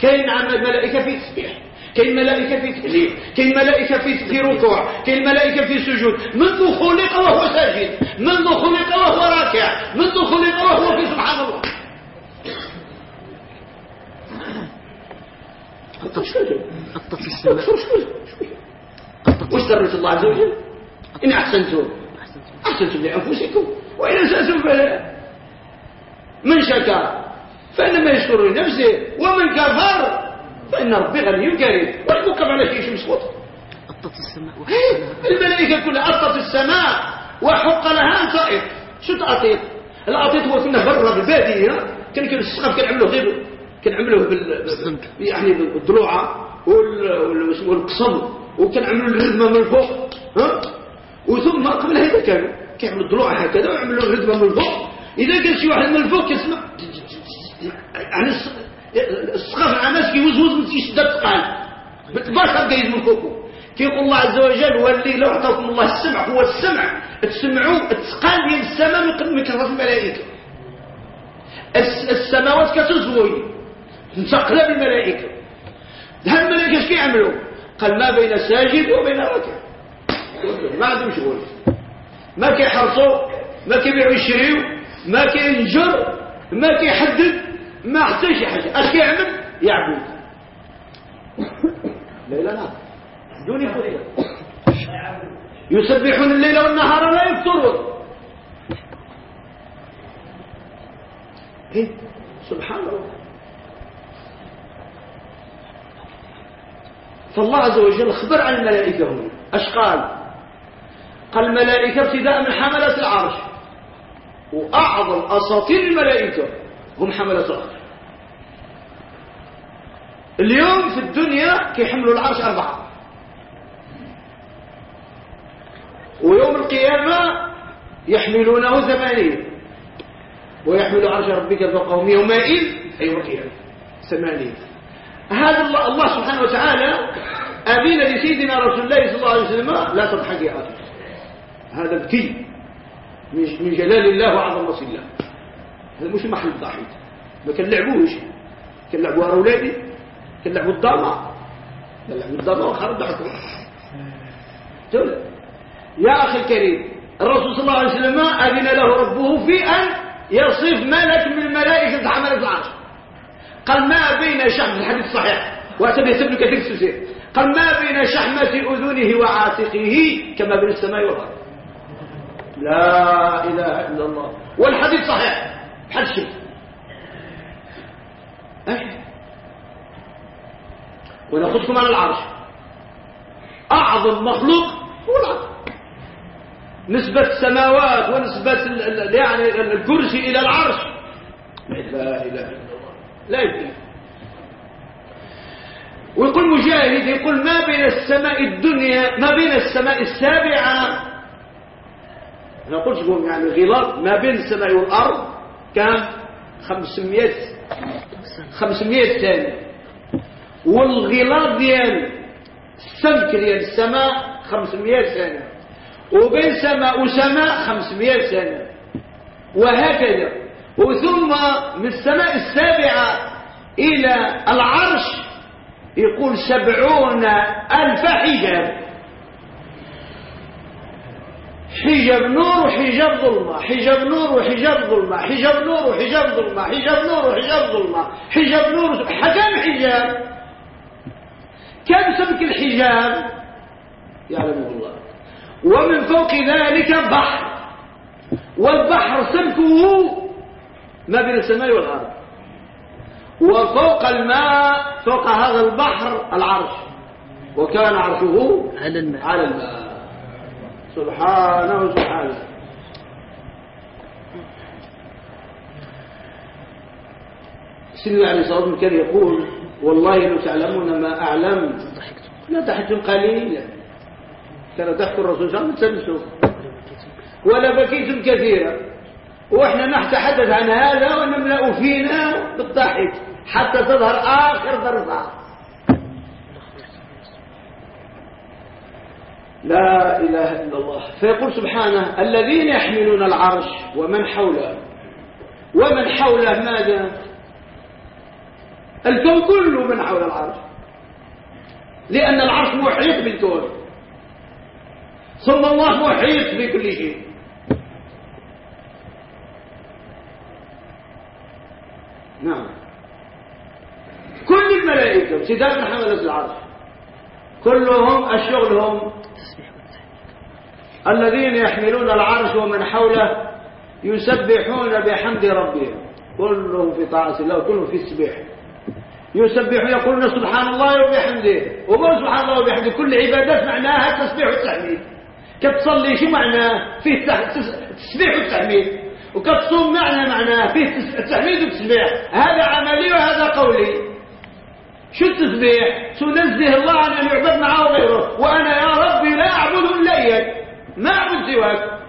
كاين الملائكة في تسبيح. كاين ملائكة في تهليل كاين ملائكة في في ركوع. كاين ملائكة في سجود. منذ خلق وهو ساجد. منذ خلق وهو راكع. منذ خلق وهو في سبحان الله. أطت السماء. وش درت الله عز وجل؟ إن أحسنتم. أحسنتم. لأنفسكم. وإن أسأتم فلا. من شكر؟ فإنما يشكر لنفسه ومن كفر فإن ربي غني كريم والمكف على شيء مسقط أطت السماء. الملائكة كلها أطت السماء وحق لها أن تأط شو تأطيط الأطيط هو كنا برا بالبادية كان كان السقف كان عملوه غير كان عملوه بال يعني بالضلوعة والقصم وكان عملوا الردمة من الفوق ها؟ وثم قبل هذا كانوا كيعملوا الضلوع هكذا ويعملوا الردمة من الفوق إذا كان شي واحد من الفوق يسمع يعني السقف العناس كيوزوز من تيشد الثقال بالبشر جايز من فوقه. كيقول الله عز وجل واللي لو أعطاكم الله السمع هو السمع. تسمعوا الثقال ديال السماء من مكرف الملائكة. السماوات كتزوي. متقله بالملائكه هاد الملائكه اش كيعملوا قال ما بين ساجد وبين راكع ما عندهم شغل. ما كيحرصوا ما كيبيعوا يشريوا ما كينجر ما كيحدد ما حتى شي حاجة. اش كيعمل يعبد. ليلا نهار. دوني فريق يسبحون الليل والنهار لا يفترون إيه؟ سبحان الله. فالله عز وجل خبر عن الملائكة هنا. اش قال؟ قال الملائكة ابتداء من حملة العرش. وأعظم أساطير الملائكة هم حملة العرش. اليوم في الدنيا كيحملوا العرش أربعة. ويوم القيامة يحملونه ثمانية ويحمل عرش ربك فوقهم يومئذ أي يوم القيامة ثمانية هذا الله, الله سبحانه وتعالى أبين لسيدنا رسول الله صلى الله عليه وسلم لا تضحك يا أخي. هذا بكي من جلال الله وعظم نصر الله. هذا مش محل الضحك ما كنلعبوش كنلعبوا أولادي كنلعبوا الضامة كنلعبوا الضامة وخرج ضحكوا يا أخي الكريم الرسول صلى الله عليه وسلم أذن له ربه في أن يصف ملك من الملائكة حملة العرش. قال ما بين شحم الحديث صحيح. واعتبر ابن كثير السوسي قال ما بين شحمة أذنه وعاتقه كما بين السماء والأرض. لا إله إلا الله. والحديث صحيح. حد شيء. وناخذكم على العرش. أعظم مخلوق هو العرش نسبة السماوات ونسبة يعني الكرسي إلى العرش. لا إله إلا الله. لا يمكن. ويقول مجاهد يقول ما بين السماء الدنيا ما بين السماء السابعة. أنا قلت لكم يعني غلاظ ما بين السماء والأرض كان 500 500 ثانية. والغلاظ ديال السمك ديال السماء 500 ثانية. وبين سماء وسماء 500 سنة وهكذا. وثم من السماء السابعة إلى العرش يقول سبعون ألف حجاب. حجاب نور وحجاب ظلمة. حجاب نور وحجاب ظلمة. حجاب نور وحجاب ظلمة. حجاب نور وحجاب ظلمة. حجاب نور كم حجاب. كم سمك الحجاب؟ يعلمه الله. ومن فوق ذلك بحر. والبحر سمكه ما بين السماء والأرض. وفوق الماء فوق هذا البحر العرش. وكان عرشه على الماء. على الماء. سبحانه سبحانه سيدنا عليه الصلاة والسلام. كان يقول والله لو تعلمون ما أعلم لا ضحكتم قليلا. كان ضحك الرسول صلى الله عليه وسلم. ولا بكيتم كثيرا. وإحنا نتحدث عن هذا ونملأ فينا بالضحك حتى تظهر آخر ضربة. لا إله إلا الله. فيقول سبحانه الذين يحملون العرش ومن حوله. ومن حوله ماذا؟ الكون كله من حول العرش. لأن العرش محيط بالكون ثم الله محيط بكل شيء. نعم. كل الملائكة سيدات محمد العرش. كلهم التسبيح والتحميد الذين يحملون العرش ومن حوله يسبحون بحمد ربهم. كلهم في طاعة الله وكلهم في السبح يسبحون يقولون سبحان الله وبحمده. وما سبحان الله وبحمده كل عبادات معناها التسبيح والتحميد كتصلي شو معناه؟ فيه التسبيح والتحميد وكتصوم معنى معناه فيه التحميد والتسبيح هذا عملي وهذا قولي. شو التسبيح؟ تنزه الله عن أن يعبد معه غيره وأنا يا ربي لا أعبد إلا إياك. ما أعبد سواك.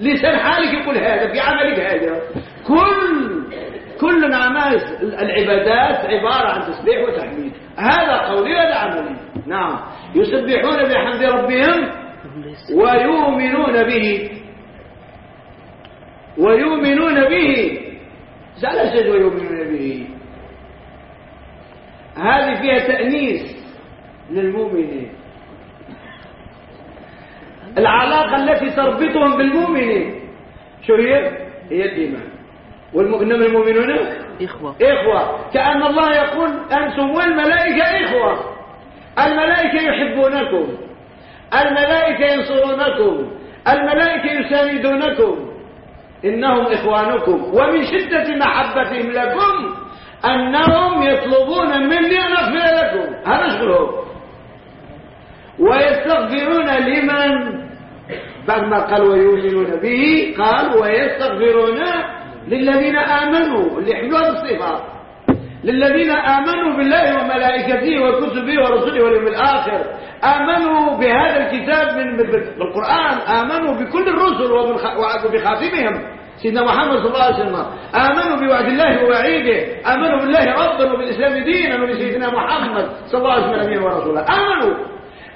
لسان حالك يقول هذا في عملك هذا. كل كل أعمال العبادات عبارة عن تسبيح وتحميد. هذا قولي هذا عملي. نعم. يسبحون بحمد ربهم ويؤمنون به. ويؤمنون به. شيء ويؤمنون به. هذه فيها تأنيس للمؤمنين. العلاقة التي تربطهم بالمؤمنين. شو هي؟ هي الإيمان. والمؤمنون المؤمنون؟ إخوة. إخوة. كأن الله يقول أنتم والملائكة إخوة. الملائكة يحبونكم. الملائكة ينصرونكم. الملائكة يساندونكم. إنهم إخوانكم. ومن شدة محبتهم لكم أنهم يطلبون مني أن أغفر لكم هذا شغلهم ويستغفرون لمن؟ بعد ما قال ويؤمنون به قال ويستغفرون للذين آمنوا اللي يحملوا هذه الصفات للذين آمنوا بالله وملائكته وكتبه ورسله واليوم الآخر. آمنوا بهذا الكتاب من بالقرآن. آمنوا بكل الرسل وبخاتمهم سيدنا محمد صلى الله عليه وسلم. آمنوا بوعد الله ووعيده. آمنوا بالله ربا وبالإسلام دينا وبسيدنا محمد صلى الله عليه وسلم نبيا ورسولا آمنوا.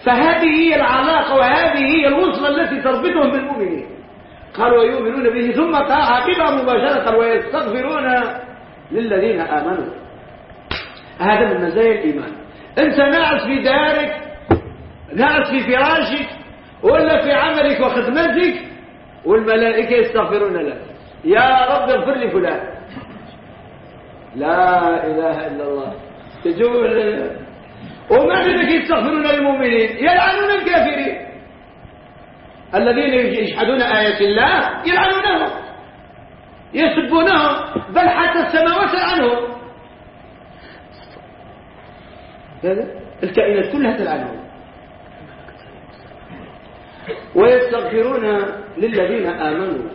فهذه هي العلاقة وهذه هي الوصلة التي تربطهم بالمؤمنين. قالوا ويؤمنون به ثم قال عقبها مباشرة ويستغفرون للذين آمنوا. هذا من مزايا الإيمان. أنت ناعس في دارك ناعس في فراشك ولا في عملك وخدمتك والملائكة يستغفرون لك. يا رب اغفر لي فلان. لا إله إلا الله. تجول. وما ذلك يستغفرون للمؤمنين؟ يلعنون الكافرين. الذين يجحدون آيات الله يلعنونهم يسبونهم بل حتى السماوات تلعنهم هذا؟ الكائنات كلها تلعنهم. ويستغفرون للذين آمنوا.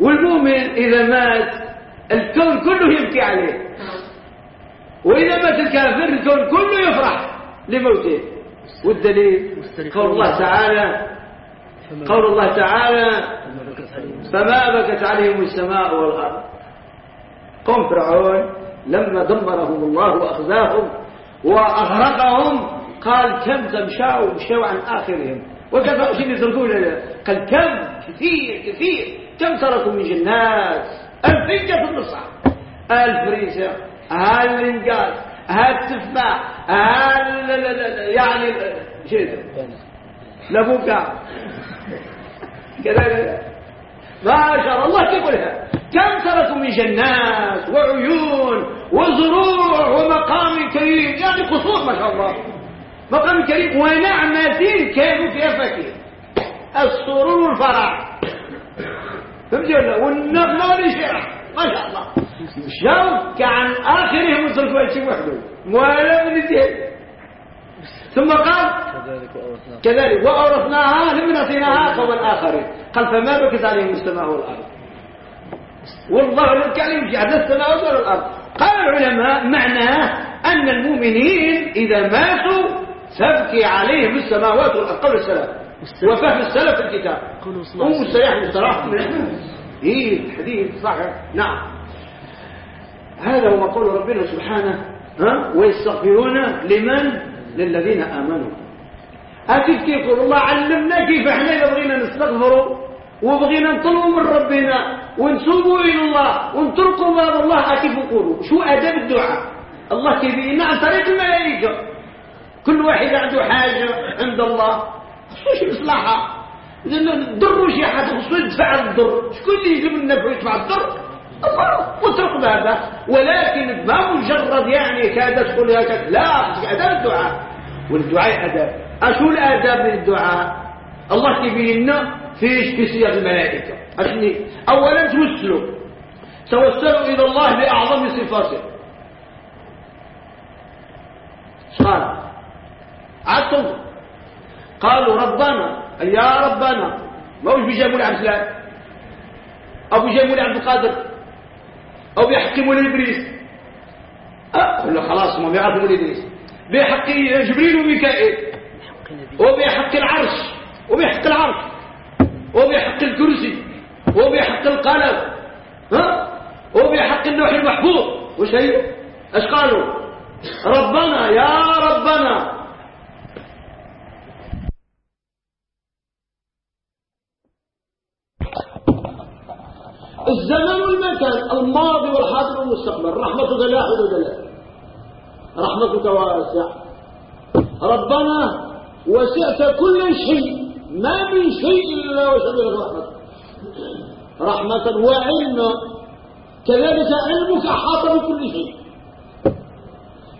والمؤمن إذا مات الكون كله يبكي عليه. وإذا مات الكافر الكون كله يفرح لموته. والدليل قول الله تعالى قول الله تعالى فما بكت عليهم السماء والأرض. قوم فرعون. لما دمرهم الله وأخزاهم وأغرقهم قال كم تمشوا مشوا عن آخرهم. وكفى شيء يتركون قال كم؟ كثير كثير. كم تركوا من جنات؟ ألف في النصع ألف ريسة. هل الإنقاذ هل التفاح هل لا لا لا يعني شيء. لبوكا كذا ما شاء الله يقولها. كم تركوا من جنات وعيون وزروع ومقام كريم. يعني قصور ما شاء الله. مقام كريم. ونعمة كانوا فيها فكير السرور والفرح. فهمت ولا؟ والشرع ما شاء الله. مشاو كعن آخرهم وصلوا شيء وحده. ولا من ثم قال كذلك وأورثناها كذلك. وأورثناها لمن أعطيناها قوم آخرين. قال فما بكت عليهم السماء والأرض؟ كان يمشي على السماء والأرض. قال العلماء معناه أن المؤمنين إذا ماتوا تبكي عليهم السماوات والأرض قول السلام. وفهم السلف في الكتاب. مستريح مستراح من إيه الحديث صحيح. نعم. هذا هو قول ربنا سبحانه ها؟ ويستغفرون لمن؟ للذين آمنوا. أكيد كيف؟ يقول الله علمنا كيف إحنا بغينا نستغفروا وبغينا نطلبوا من ربنا ونسوبوا إلى الله ونتركوا باب الله أكيد نقولوا شو أدب الدعاء؟ الله كيبينا عن طريق الملائكة كل واحد عنده حاجة عند الله. شو إصلاحها ضروا شي حد خصو يدفع الضر. شكون اللي يجيب النفع ويدفع الضر؟ الله. واترك هذا ولكن ما مجرد يعني كاد تقول هكذا. لا أدب الدعاء. والدعاء أدب. أشو الآداب من الدعاء الله كيبينا فيش في سياق الملائكة. أشني؟ أولا توسلوا توسلوا إلى الله بأعظم صفاته. قال عطوا قالوا ربنا يا ربنا. ما وش بيجابوا لعبد الله أو بيجابوا لعبد القادر؟ أو بيحكموا لإبليس؟ أه ولا خلاص ما بيعرفوا لإبليس بحق جبريل وميكائيل. وبحق العرش. وبحق العرش. وبحق الكرسي وبحق القلم ها؟ وبحق اللوح المحفوظ. وش هي؟ إيش قالوا؟ ربنا يا ربنا. الزمن والمكان الماضي والحاضر والمستقبل. رحمتك لا حدود لها رحمتك واسعة. ربنا وسعت كل شيء. ما من شيء إلا وسبيل رحمة رحمة وعلما كذلك علمك حاط بكل شيء.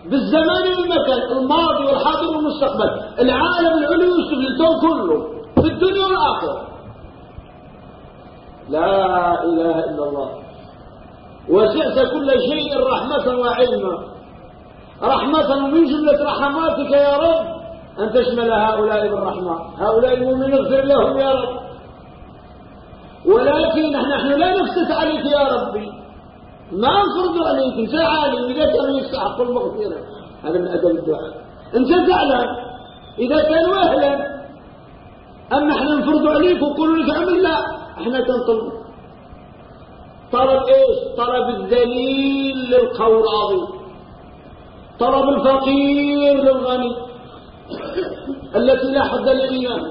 بالزمان والمكان الماضي والحاضر والمستقبل العالم العلوي والسفلي كله في الدنيا والآخرة. لا إله إلا الله. وسعت كل شيء رحمة وعلما رحمة من جملة رحماتك يا رب. أن تشمل هؤلاء بالرحمة. هؤلاء المؤمنين اغفر لهم يا رب. ولكن نحن لا نفتت عليك يا ربي. ما نفرض عليك. انت عالم إذا كانوا يستحقوا المغفرة. هذا من أدب الدعاء. انت تعلم إذا كانوا أهلا أم نحن نفرض عليك وقولوا لك عمل لا إحنا تنطلب طلب إيش؟ طلب الذليل للقول العظيم طلب الفقير للغني. التي لا حد للإيمان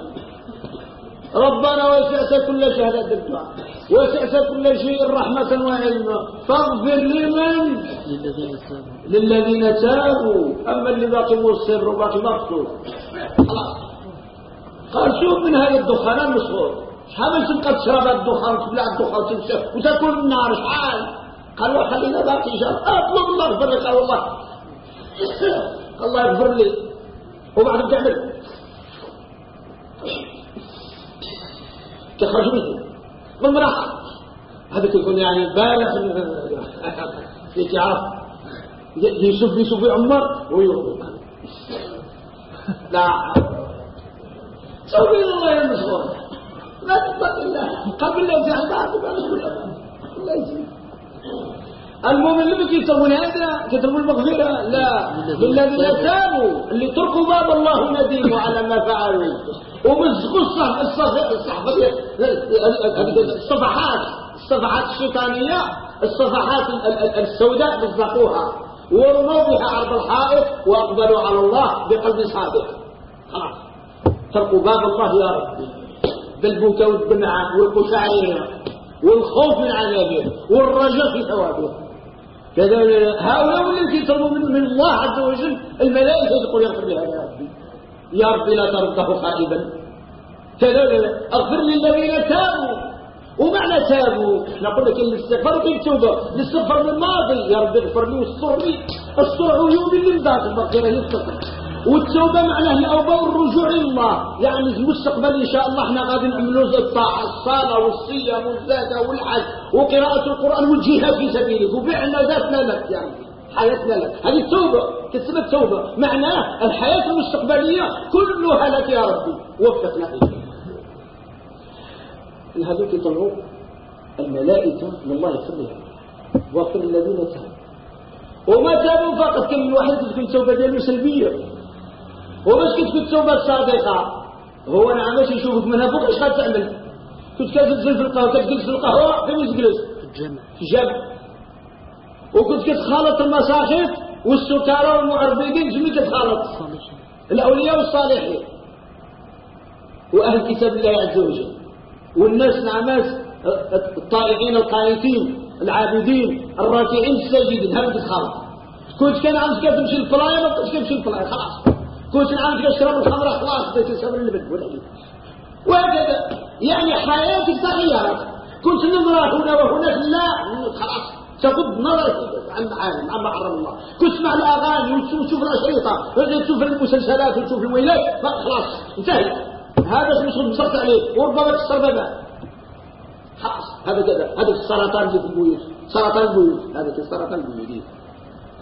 ربنا وسعت كل هذا الدعاء وسعت كل شيء رحمة وعلما فاغفر لمن؟ للذين تابوا. أما اللي باقي مصر وباقي مقتول. قال شوف من هذا الدخان؟ المصور شحال تبقى تشرب الدخان تبلع الدخان تمشي. وتاكل النار شحال قال خلينا باقي شهر أطلب الله يغفر لك. قال والله. الله يغفر لي. وبعدين تعمل. تخرج منه. بالمراحة هذا يكون يعني بالغ في تعرف يشوف يشوف عمر ويغضب لا. سوي الله يا مسؤول لا تتق الله. قبل لا يجعل بعض الله. يجزيك المؤمن اللي بيجي هذا كتبوا المغفرة لا. للذين تابوا اللي تركوا باب الله نديموا على ما فعلوا. ومسكوا الصفحات الصفحات الشيطانية الصفحات السوداء مزقوها ورموا بها عرض الحائط وأقبلوا على الله بقلب صادق. خلاص. تركوا باب الله يا ربي. بالبكاء والدمعة والقشعرية والخوف من عذابه والرجاء في ثوابه. هؤلاء الذين يطلبوا من, من الله عز وجل الملائكة يقول يغفر لها يا ربي يا ربي لا ترده خائبا اغفر للذين تابوا. ومعنى تابوا؟ نقول لك الاستغفار كيف توبة؟ الاستغفار من الماضي. يا ربي اغفر لي واستر لي استر عيوبي اللي مضات المغفرة يستغفر. والتوبة معناه الأوبة والرجوع إلى الله. يعني المستقبل إن شاء الله إحنا غادي نعملوا الطاعة الصلاة والصيام والزكاة والحج وقراءة القرآن والجهاد في سبيلك وبعنا ذاتنا لك يعني حياتنا لك. هذه التوبة كتسمى التوبة. معناه الحياة المستقبلية كلها لك يا ربي. وفقنا إليه هذوك يطلعوا الملائكة من الله لهم واغفر الذين تابوا. وتابوا فقط كم الواحد تكون توبة ديالو سلبية. وباش كتكون توبة صادقة هو نعم باش يشوفك منها فوق إيش غتعمل كنت كتنزل في القهوة كتجلس في القهوة فين تجلس في الجامع وكنت كتخالط المساخط والسكارى والمعربدين جميع كتخالط صالحين الأولياء والصالحين. وأهل كتاب الله عز وجل. والناس نعماس الطائعين القانتين العابدين الراكعين الساجدين. هذا تتخالط كنت كان عندك تمشي الفلاية ما كنتش تمشي الفلاية خلاص. كنت عندك تشرب الخمرة خلاص تشرب اللبن والعيد وهكذا. يعني حياتك تغيرت. كنت نظرة هنا وهناك لا خلاص. تغض نظرك عن المعالم عما حرم الله. تسمع الأغاني وتشوف الأشرطة وتشوف المسلسلات وتشوف الويلات. خلاص. انتهي هذا اسمه بصرت عليه؟ وربما تكسر بابا خلاص. هذا كذا هذا السرطان اللي في البيوت سرطان البيوت هذا سرطان البيوت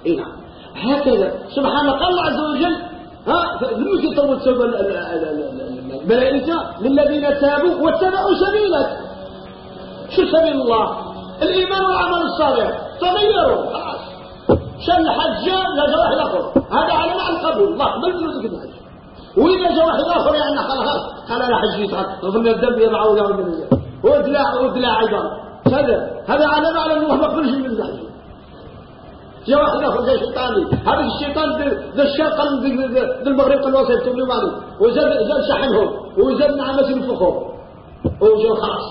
اي نعم. هكذا. سبحان الله عز وجل ها؟ لمش يطول سبب الملائكة للذين تابوا واتبعوا سبيلك. شو سبيل الله؟ الإيمان والعمل الصالح. تغيروا. خلاص. شان الحج لا جواح الآخر هذا على معنى القبول. الله قبل جلوسك الحج وإذا جواح الآخر يعني خلاص قال لا حج يتحط وظن الدم يضعه له من الزي ودلاع ودلاع أيضا هذا هذا على معنى أنه ما قبلش من الحج جاء واحد اخر جاي شيطاني. هذا الشيطان ذا الشرق ذا المغرب الوسط تبني بعضه وزاد زاد شحنهم. وزاد نعمة ينفخهم. وجاء خلاص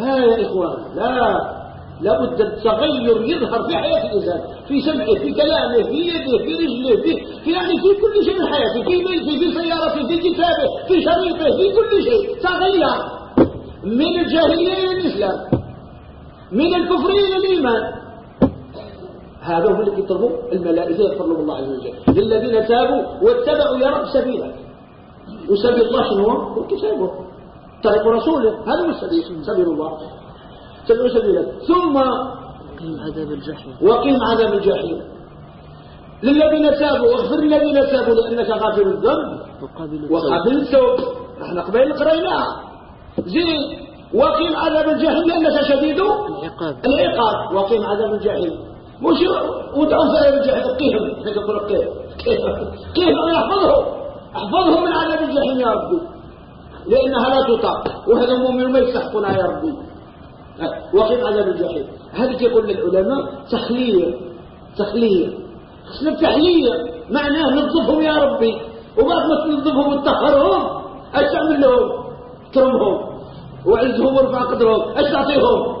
لا يا إخوان لا. لابد التغير يظهر في حياة الإنسان. في سمعه في كلامه في يده في رجله في, في يعني في كل شيء من حياته. في بيته في سيارته في كتابه في شريطه في كل شيء. تغير. من الجاهلية إلى الإسلام. من الكفر إلى الإيمان. هذا هو الذي يطلبه الملائكة يغفر لهم الله عز وجل. للذين تابوا واتبعوا يا رب سبيلك وسبيل الله شنو؟ هو كتابه طريق رسوله. هذا هو السبيل. سبيل الله. سبيل سبيله ثم وقيم عذاب الجحيم. وقيم عذاب الجحيم. للذين تابوا. واغفر للذين تابوا لأنك غافر الذنب. وقابل وقابل التوب نحن قبل قريناها. زين. وقيم عذاب الجحيم لأنك شديد العقاب. العقاب. وقيم عذاب الجحيم. مش ودعوا في الجحيم قيهم إحنا نقول قيهم قيهم يحفظهم أحفظهم. من عذاب الجحيم يا ربي. لأنها لا تطاق. وهذا مؤمن ما يستحقنا يا ربي. وقف عذاب الجحيم. هذا يقول للعلماء تخلير تخلير خصنا التحلية معناه نظفهم يا ربي. وبعد ما تنظفهم وتطهرهم أيش تعمل لهم؟ كرمهم وعزهم وارفع قدرهم. أيش تعطيهم؟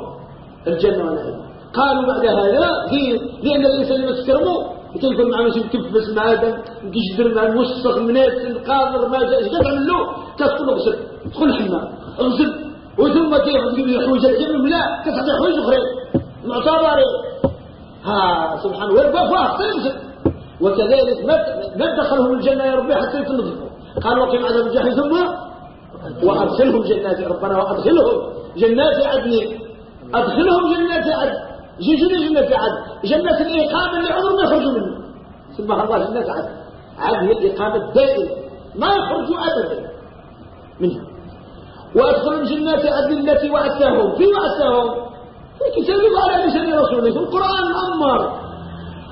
الجنة والنعيم قالوا بعد هذا دين لأن الإنسان لما تكرمه يكون مع ماشي مكفس مع هذا يقدر مع الموسخ مناس القادر ما جاء إيش تعمل له كتقول له غسل دخل الحمام غسل وثم كيف تجيب لي حويجه الجنه لا كتعطي حوايج اخرين معتبرين ها سبحان الله. فوق تنزل وكذلك ما دخلهم الجنة يا ربي حتى يتنظفوا قال وقيم عذاب الجحيم ثم وأدخلهم جنات ربنا وأدخلهم جنات عدن. أدخلهم جنات عدن. جنة جنة عدن جنة الإقامة اللي عمر ما يخرجوا منه. سمها الله جنة عدن عدن الإقامة الدائمة ما يخرجوا أبدا منها. وأدخلوا جنات عدن التي وعدتهم في وعدتهم في كتاب على لسان رسوله في القرآن الأمر.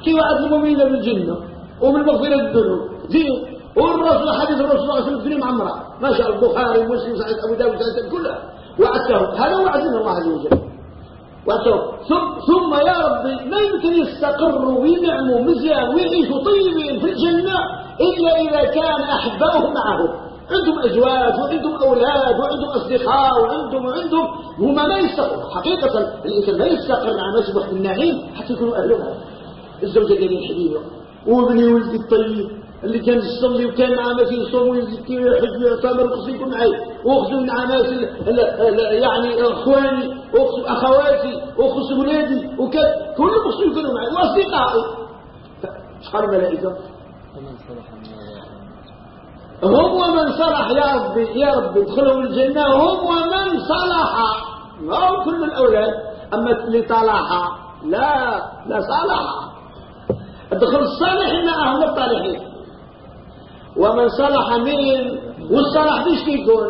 في وعد المؤمنين بالجنة وبالمغفرة الذنوب زين والرسول حديث الرسول صلى الله عليه وسلم معمرة ما شاء البخاري ومسلم سعيد أبو داود سعيد كلها. وعدتهم هذا وعد من الله عز وجل. ثم يا ربي ما يمكن يستقروا وينعموا مزيان ويعيشوا طيبين في الجنة إلا إذا كان أحبابهم معهم عندهم أزواج وعندهم أولاد وعندهم أصدقاء وعندهم وعندهم هما ما يستقروا حقيقة الإنسان ما يستقر مع مسبح النعيم حتى يكونوا أهلها الزوجة ديالي الحبيبة. وابني ولدي الطيب. اللي كان يصلي وكان مع ناس يصوم ويزكي ويحج ويعتمر وخص يكون معي واخذ من ناس يعني إخواني واخذ أخواتي واخذ ولادي وكان كلهم خصو يكونوا معي. وأصدقائي. إيش قال الملائكة؟ هم ومن صلح يا ربي يا ربي ادخلهم الجنة. هم ومن صلح. ما هم كل الأولاد. أما اللي صلح لا لا صلح. ادخل الصالح معهم الطالحين. ومن صلح مين والصلاح بيش يكون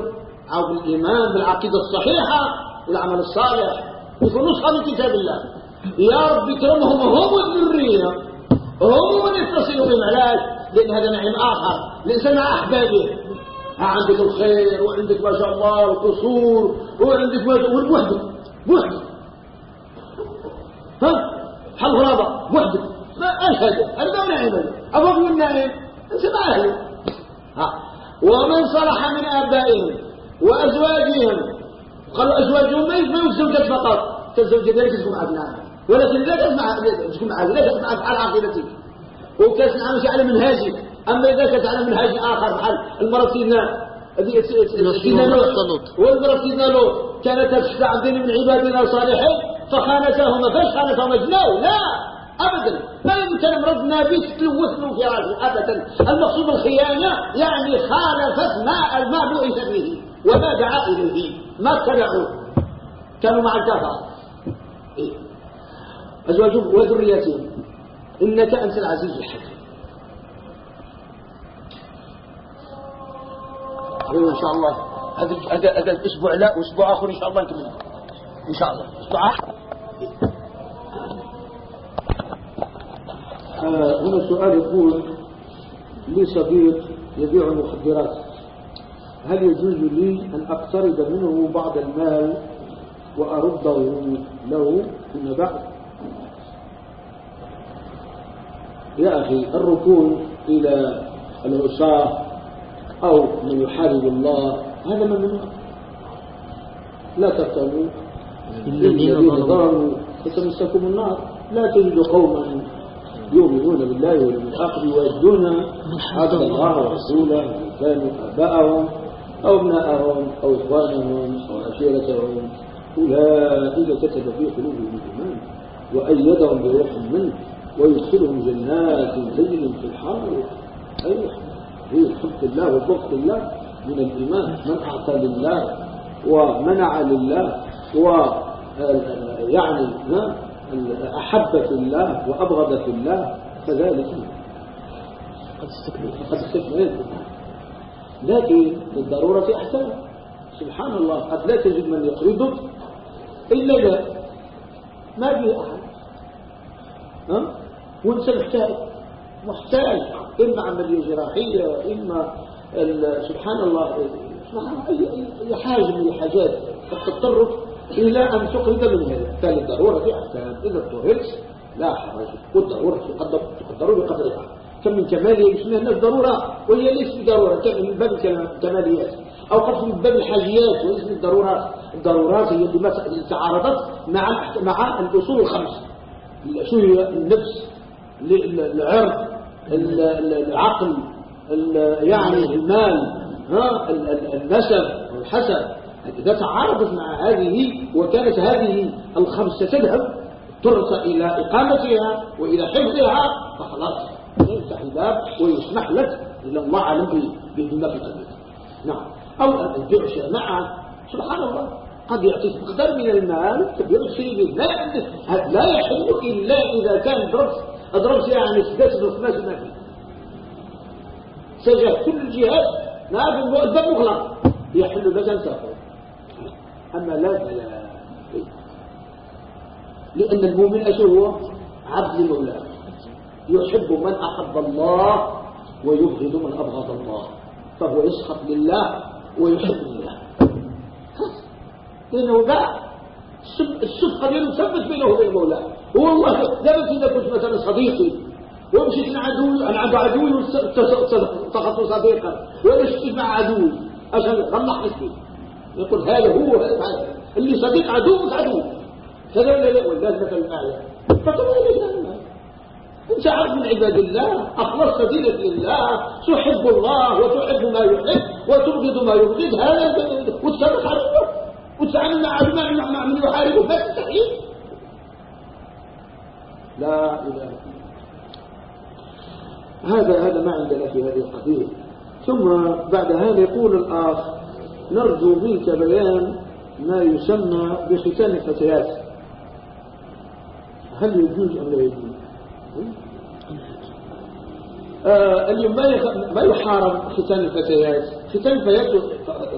أو بالإيمان بالعقيدة الصحيحة والعمل الصالح يكون نسخة من كتاب الله. يا رب اكرمهم هم والذرية لأن هذا نعيم آخر. الإنسان مع أحبابه. ها عندك الخير وعندك ما شاء الله القصور وعندك ما وحدك وحدك ها حل غرابة وحدك ما إيش هذا هذا نعيم هذا أفضل من نعيم. أنت أهله ها ومن صلح من آبائهم وأزواجهم. قالوا أزواجهم ما يسمعوا الزوجات فقط. فالزوجة لا تكون أبنائها ولكن لا تسمع تكون عادي لا تسمع على عقيدتك وكاسمع مش على منهاجك أما إذا كانت على منهاج آخر بحال المرأة سيدنا سيدنا لوط والمرأة سيدنا لوط كانت تشفع من عبادنا الصالحين فخانتهما فاش خانتهما جناو لا! أبدا. ما يمكن مرضنا بك تلوث له فراشه أبدا. المقصود الخيانة يعني خالفت ما ما بعث به وما دعا إليه. ما اتبعوه. كانوا مع الكفر إيه؟ أزواجهم وذرياتهم إنك أنت العزيز الحكيم. إن شاء الله. هذا هذا الأسبوع لا وأسبوع آخر إن شاء الله. نكمل إن شاء الله. آخر. هنا سؤال يقول لي صديق يبيع المخدرات. هل يجوز لي أن أقترض منه بعض المال وأرده له فيما بعد يا أخي الركون إلى العصاة أو من يحارب الله هذا ممنوع. لا تقتلوا الذين ظلموا. فتمسكم النار. لا تجد قوما يؤمنون بالله واليوم الآخر يودون حتى الله ورسوله كانوا آباءهم أو ابناءهم أو إخوانهم أو عشيرتهم. أولئك كتب في قلوبهم الإيمان وأيدهم بروح منه ويدخلهم جنات تجري في الحر أيوة. هي حب الله وبغض الله من الإيمان. من أعطى لله ومنع لله و يعني أحب في الله وأبغض في الله فذلك قد استكمل لكن للضرورة أحسن. سبحان الله قد لا تجد من يقرضك إلا لا ما به أحد. ها؟ وانت محتاج محتاج. إما عملية جراحية إما سبحان الله أي حاجة من الحاجات. قد تضطرك إلى أن تقرض من هذا. فللضرورة أحكام. إذا اضطررت لا حرج. والضرورة تقدر تقدر بقدرها كم من كمالية يسميها الناس ضرورة. وهي ليست بضرورة كم من باب الكماليات أو قد من باب الحاجيات. وليس الضرورات الضرورات هي التي تعارضت مع مع الأصول الخمس. شو هي؟ النفس العرض العقل يعني المال ها؟ النسب والحسب إذا تعارضت مع هذه وكانت هذه الخمسة تذهب ترس إلى إقامتها وإلى حفظها فخلاص يفتح الباب ويسمح لك إلى الله أعلم بما في قلبك نعم. أو أن تبيع معه سبحان الله. قد يعطيك مقدار من المال تبيع شيء لا لا يحل إلا إذا كان درس. أدرس يعني سدس ما ما فيه سجل كل الجهات نعرف الباب مغلق. يحل لك أن تأخذ أما لا فلا لأن المؤمن أشو هو عبد لمولاه يحب من أحب الله ويبغض من أبغض الله. فهو يسخط لله ويحب الله لأنه باع الصفقة دياله ثبت بينه وبين مولاه والله لا بس إذا كنت مثلا صديقي ومشيت مع عدوي أنا عند عدوي واتخذت صديقا. ولا شفت مع عدوي. عشان غلق نفسي يقول هذا هو اللي صديق عدو مش عدو. كذا ولا لا؟ ولازم مثل الآية فكما انت عبد من عباد الله. أخلصت دينك لله. تحب الله وتحب ما يحب وتبغض ما يبغض. هذا وتسامح عدوك وتتعامل مع عدو مع من يحاربه فتستحيل لا إله هذا هذا ما عندنا في هذه القضية. ثم بعد هذا يقول الآخ نرجو منك بيان ما يسمى بختان الفتيات. هل يجوز أم لا يجوز؟ آه اليوم ما ما يحارب ختان الفتيات. ختان الفتيات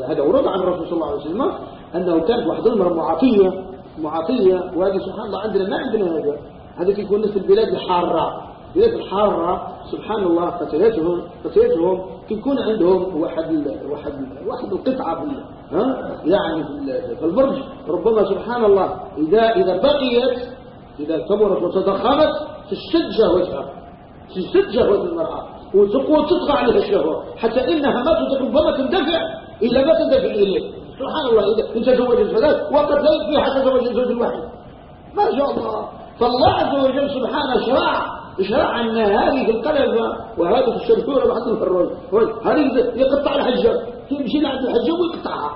هذا ورد عن الرسول صلى الله عليه وسلم أنه كانت واحدة المرأة معاطية معاطية وهذه سبحان الله عندنا ما عندنا هذا. هذا يكون في البلاد الحارة. بلاد الحارة سبحان الله فتياتهم فتياتهم يكون عندهم واحد ال... واحد ال... واحد القطعة في. ها؟ يعني في, ال... في البرج. ربما سبحان الله إذا إذا بقيت إذا كبرت وتضخمت تشتد شهوتها تشتد شهوة المرأة وتقوى تطغى عليها الشهوة. حتى إنها ما ربما تندفع إلا ما تندفع إليه سبحان الله إذا تزوج الثلاث وقد لا يكفي حتى تزوج الزوج الواحد. ما شاء الله. فالله عز وجل سبحانه شرع شرع أن هذه القلبة وهذه الشركورة بعضهم في الرجل هذه يقطع الحجة يمشي عند الحجة ويقطعها.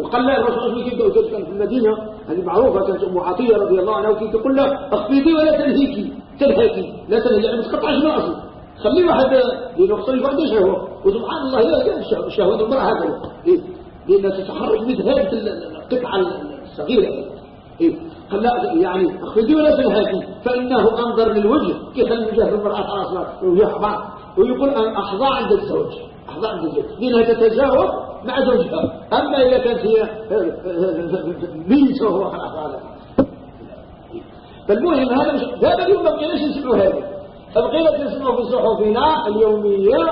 وقال لا الرسول صلى الله عليه وسلم كان في المدينة؟ هذه معروفة كانت أم عطية رضي الله عنها وكي تقول له اخفضي ولا تنهيكي. تنهيكي. لا تنهيكي يعني ما تقطعش أصل خلي واحد لنقصر عنده شهوة. وسبحان الله هي شهوة المرأة هذا. إيه؟ لأنها تتحرك مثل هذه القطعة الصغيرة. إيه؟ قال لا يعني اخرجي ولا تنهاكي فإنه أنظر للوجه كيف الوجه المرأة خلاص ويحضع ويقول أنا أحظى عند الزوج أحظى عند الزوج. لأنها تتجاوب مع زوجها. أما إذا كانت هي خلاص هذا. فالمهم هذا مش هذا اليوم ما بقيناش نسمعوا هذا. بقينا نسمعوا في صحفنا اليومية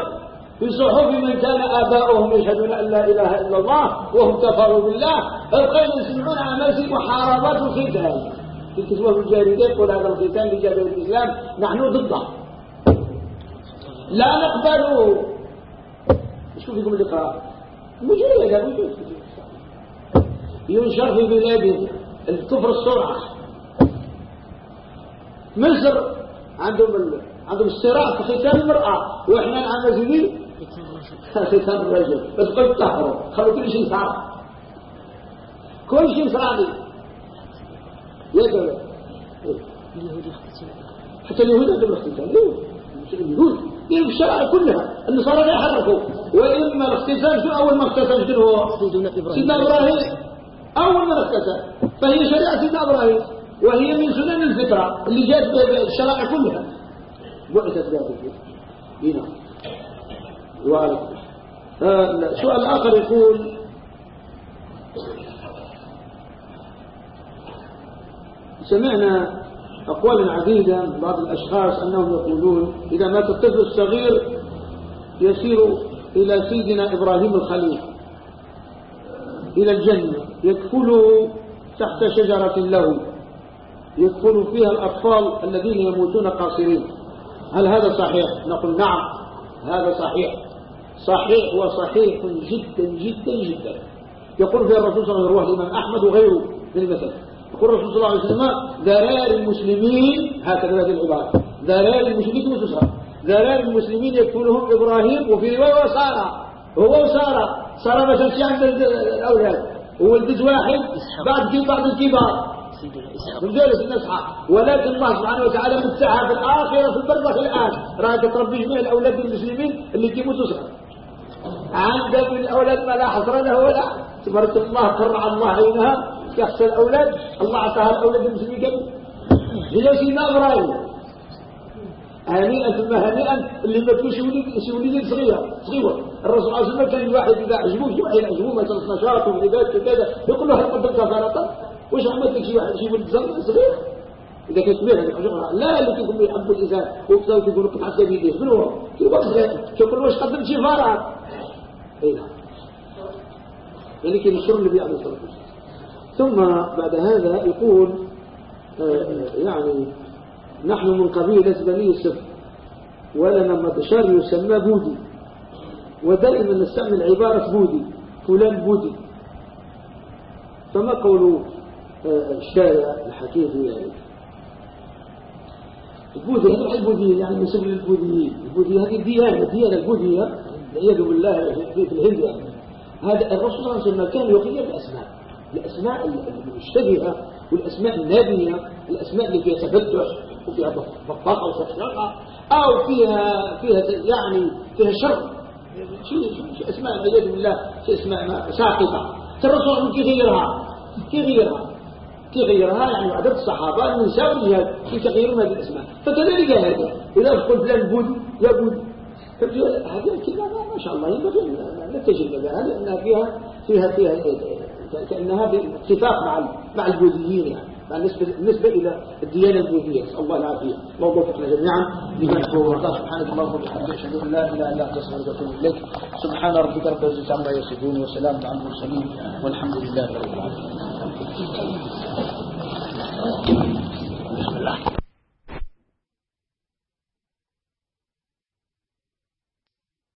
في صحف من كان آباؤهم يشهدون أن لا إله إلا الله وهم كفروا بالله. فبقينا يسمعون عن محاربات الختان في كتبه الجاريدة يقول هذا الختان لجابر الإسلام. نحن ضده لا نقبل. شوف يقول الإقرار موجود هذا موجود ينشر في بلاد الكفر الصرع مصر عندهم عندهم الصراع في ختان المرأة. وإحنا العمازيين ختان الرجل. بس قلت طهروا خلوا كل شيء صار كل شيء يا دولة حتى اليهود عندهم الاختتان اليهود. يلبس الشرائع كلها النصارى لا يحركوا وإما الاختتان شو أول ما اختتن شنو هو؟ سيدنا إبراهيم. أول ما اختتن فهي شريعة سيدنا إبراهيم. وهي من سنن الفطرة اللي جات بالشرائع كلها. بعثت بها في هنا وعليكم السؤال الآخر يقول سمعنا أقوالا عديدة من بعض الأشخاص أنهم يقولون إذا مات الطفل الصغير يسير إلى سيدنا إبراهيم الخليل إلى الجنة يكفله تحت شجرة له يكفل فيها الأطفال الذين يموتون قاصرين. هل هذا صحيح؟ نقول نعم هذا صحيح. صحيح وصحيح جدا جدا جدا. يقول فيها الرسول صلى الله عليه وسلم يروح الإمام أحمد وغيره من المثل يقول الرسول صلى الله عليه وسلم ذرار المسلمين هكذا هذه العبارة. ذرار المسلمين وتسرى ذرار المسلمين يكفلهم إبراهيم وفي رواية وسارة هو وسارة سارة ما تمشي عند الأولاد. وولدت واحد بعد بعد الكبار. رجال النسعة ولكن الله سبحانه وتعالى مفتاحها في الآخرة في البرزخ الآن. راح تربي جميع الأولاد المسلمين اللي كيموتوا صغار عندك من الأولاد ما لا حصر له ولا؟ تبارك الله قرع الله عينها يخشى الأولاد. الله أعطاها الأولاد المسلمين هي سيدنا إبراهيم هنيئا ثم هنيئا اللي ما تكونش وليد صغيرة صغيرة الرسول صلى الله عليه وسلم كان الواحد إذا عجبوه شو حين عجبوه مثلا نشاط وكذا يقول له هل قدمت كفارة وش عملت لك شي واحد؟ شي ولد صغير؟ إذا كان كبير هذا حجرها لا اللي كيكون يحبوا الإنسان وكذا يقولوا قطعة سبيليه من هو؟ كيف صغير شكرا واش قدم شي اي نعم يعني كان الشر النبي عليه الصلاة. والسلام ثم بعد هذا يقول آه يعني نحن من قبيلة بني سف ولنا مدشار يسمى بودي ودائما نستعمل عبارة بودي فلان بودي. فما قول الشارع الحكيم في ذلك البوذي هذا البوذية يعني من سبل البوذيين البوذية هذه الديانة الديانة البوذية والعياذ بالله في الهند يعني. هذا الرسول صلى الله عليه وسلم كان يغير الأسماء الأسماء المشتبهة والأسماء النابية الأسماء اللي فيها تفتح وفيها بطاقة وفشلقة أو فيها فيها يعني فيها شر. شيء أسماء العياذ بالله؟ شيء أسماء ساقطة. الرسول كيف يغيرها كيف يغيرها تغيرها يعني عدد الصحابة النساء والرجال في تغيير هذه الأسماء. فكذلك هذا. إذا قلت فلان بود يا بود هذه الكلمة ما شاء الله ينبغي أن نتجل بها لأنها فيها فيها فيها كأنها باتفاق مع مع البوذيين يعني. بالنسبة, إلى الديانة البوذية نسأل الله العافية. الله وفقنا جميعا. لما يحبه ويرضاه. سبحانك اللهم وبحمدك. أشهد أن لا إله إلا أنت. أستغفرك وأتوب إليك. سبحان ربك رب العزة عما يصفون وسلام على المرسلين. والحمد لله رب العالمين.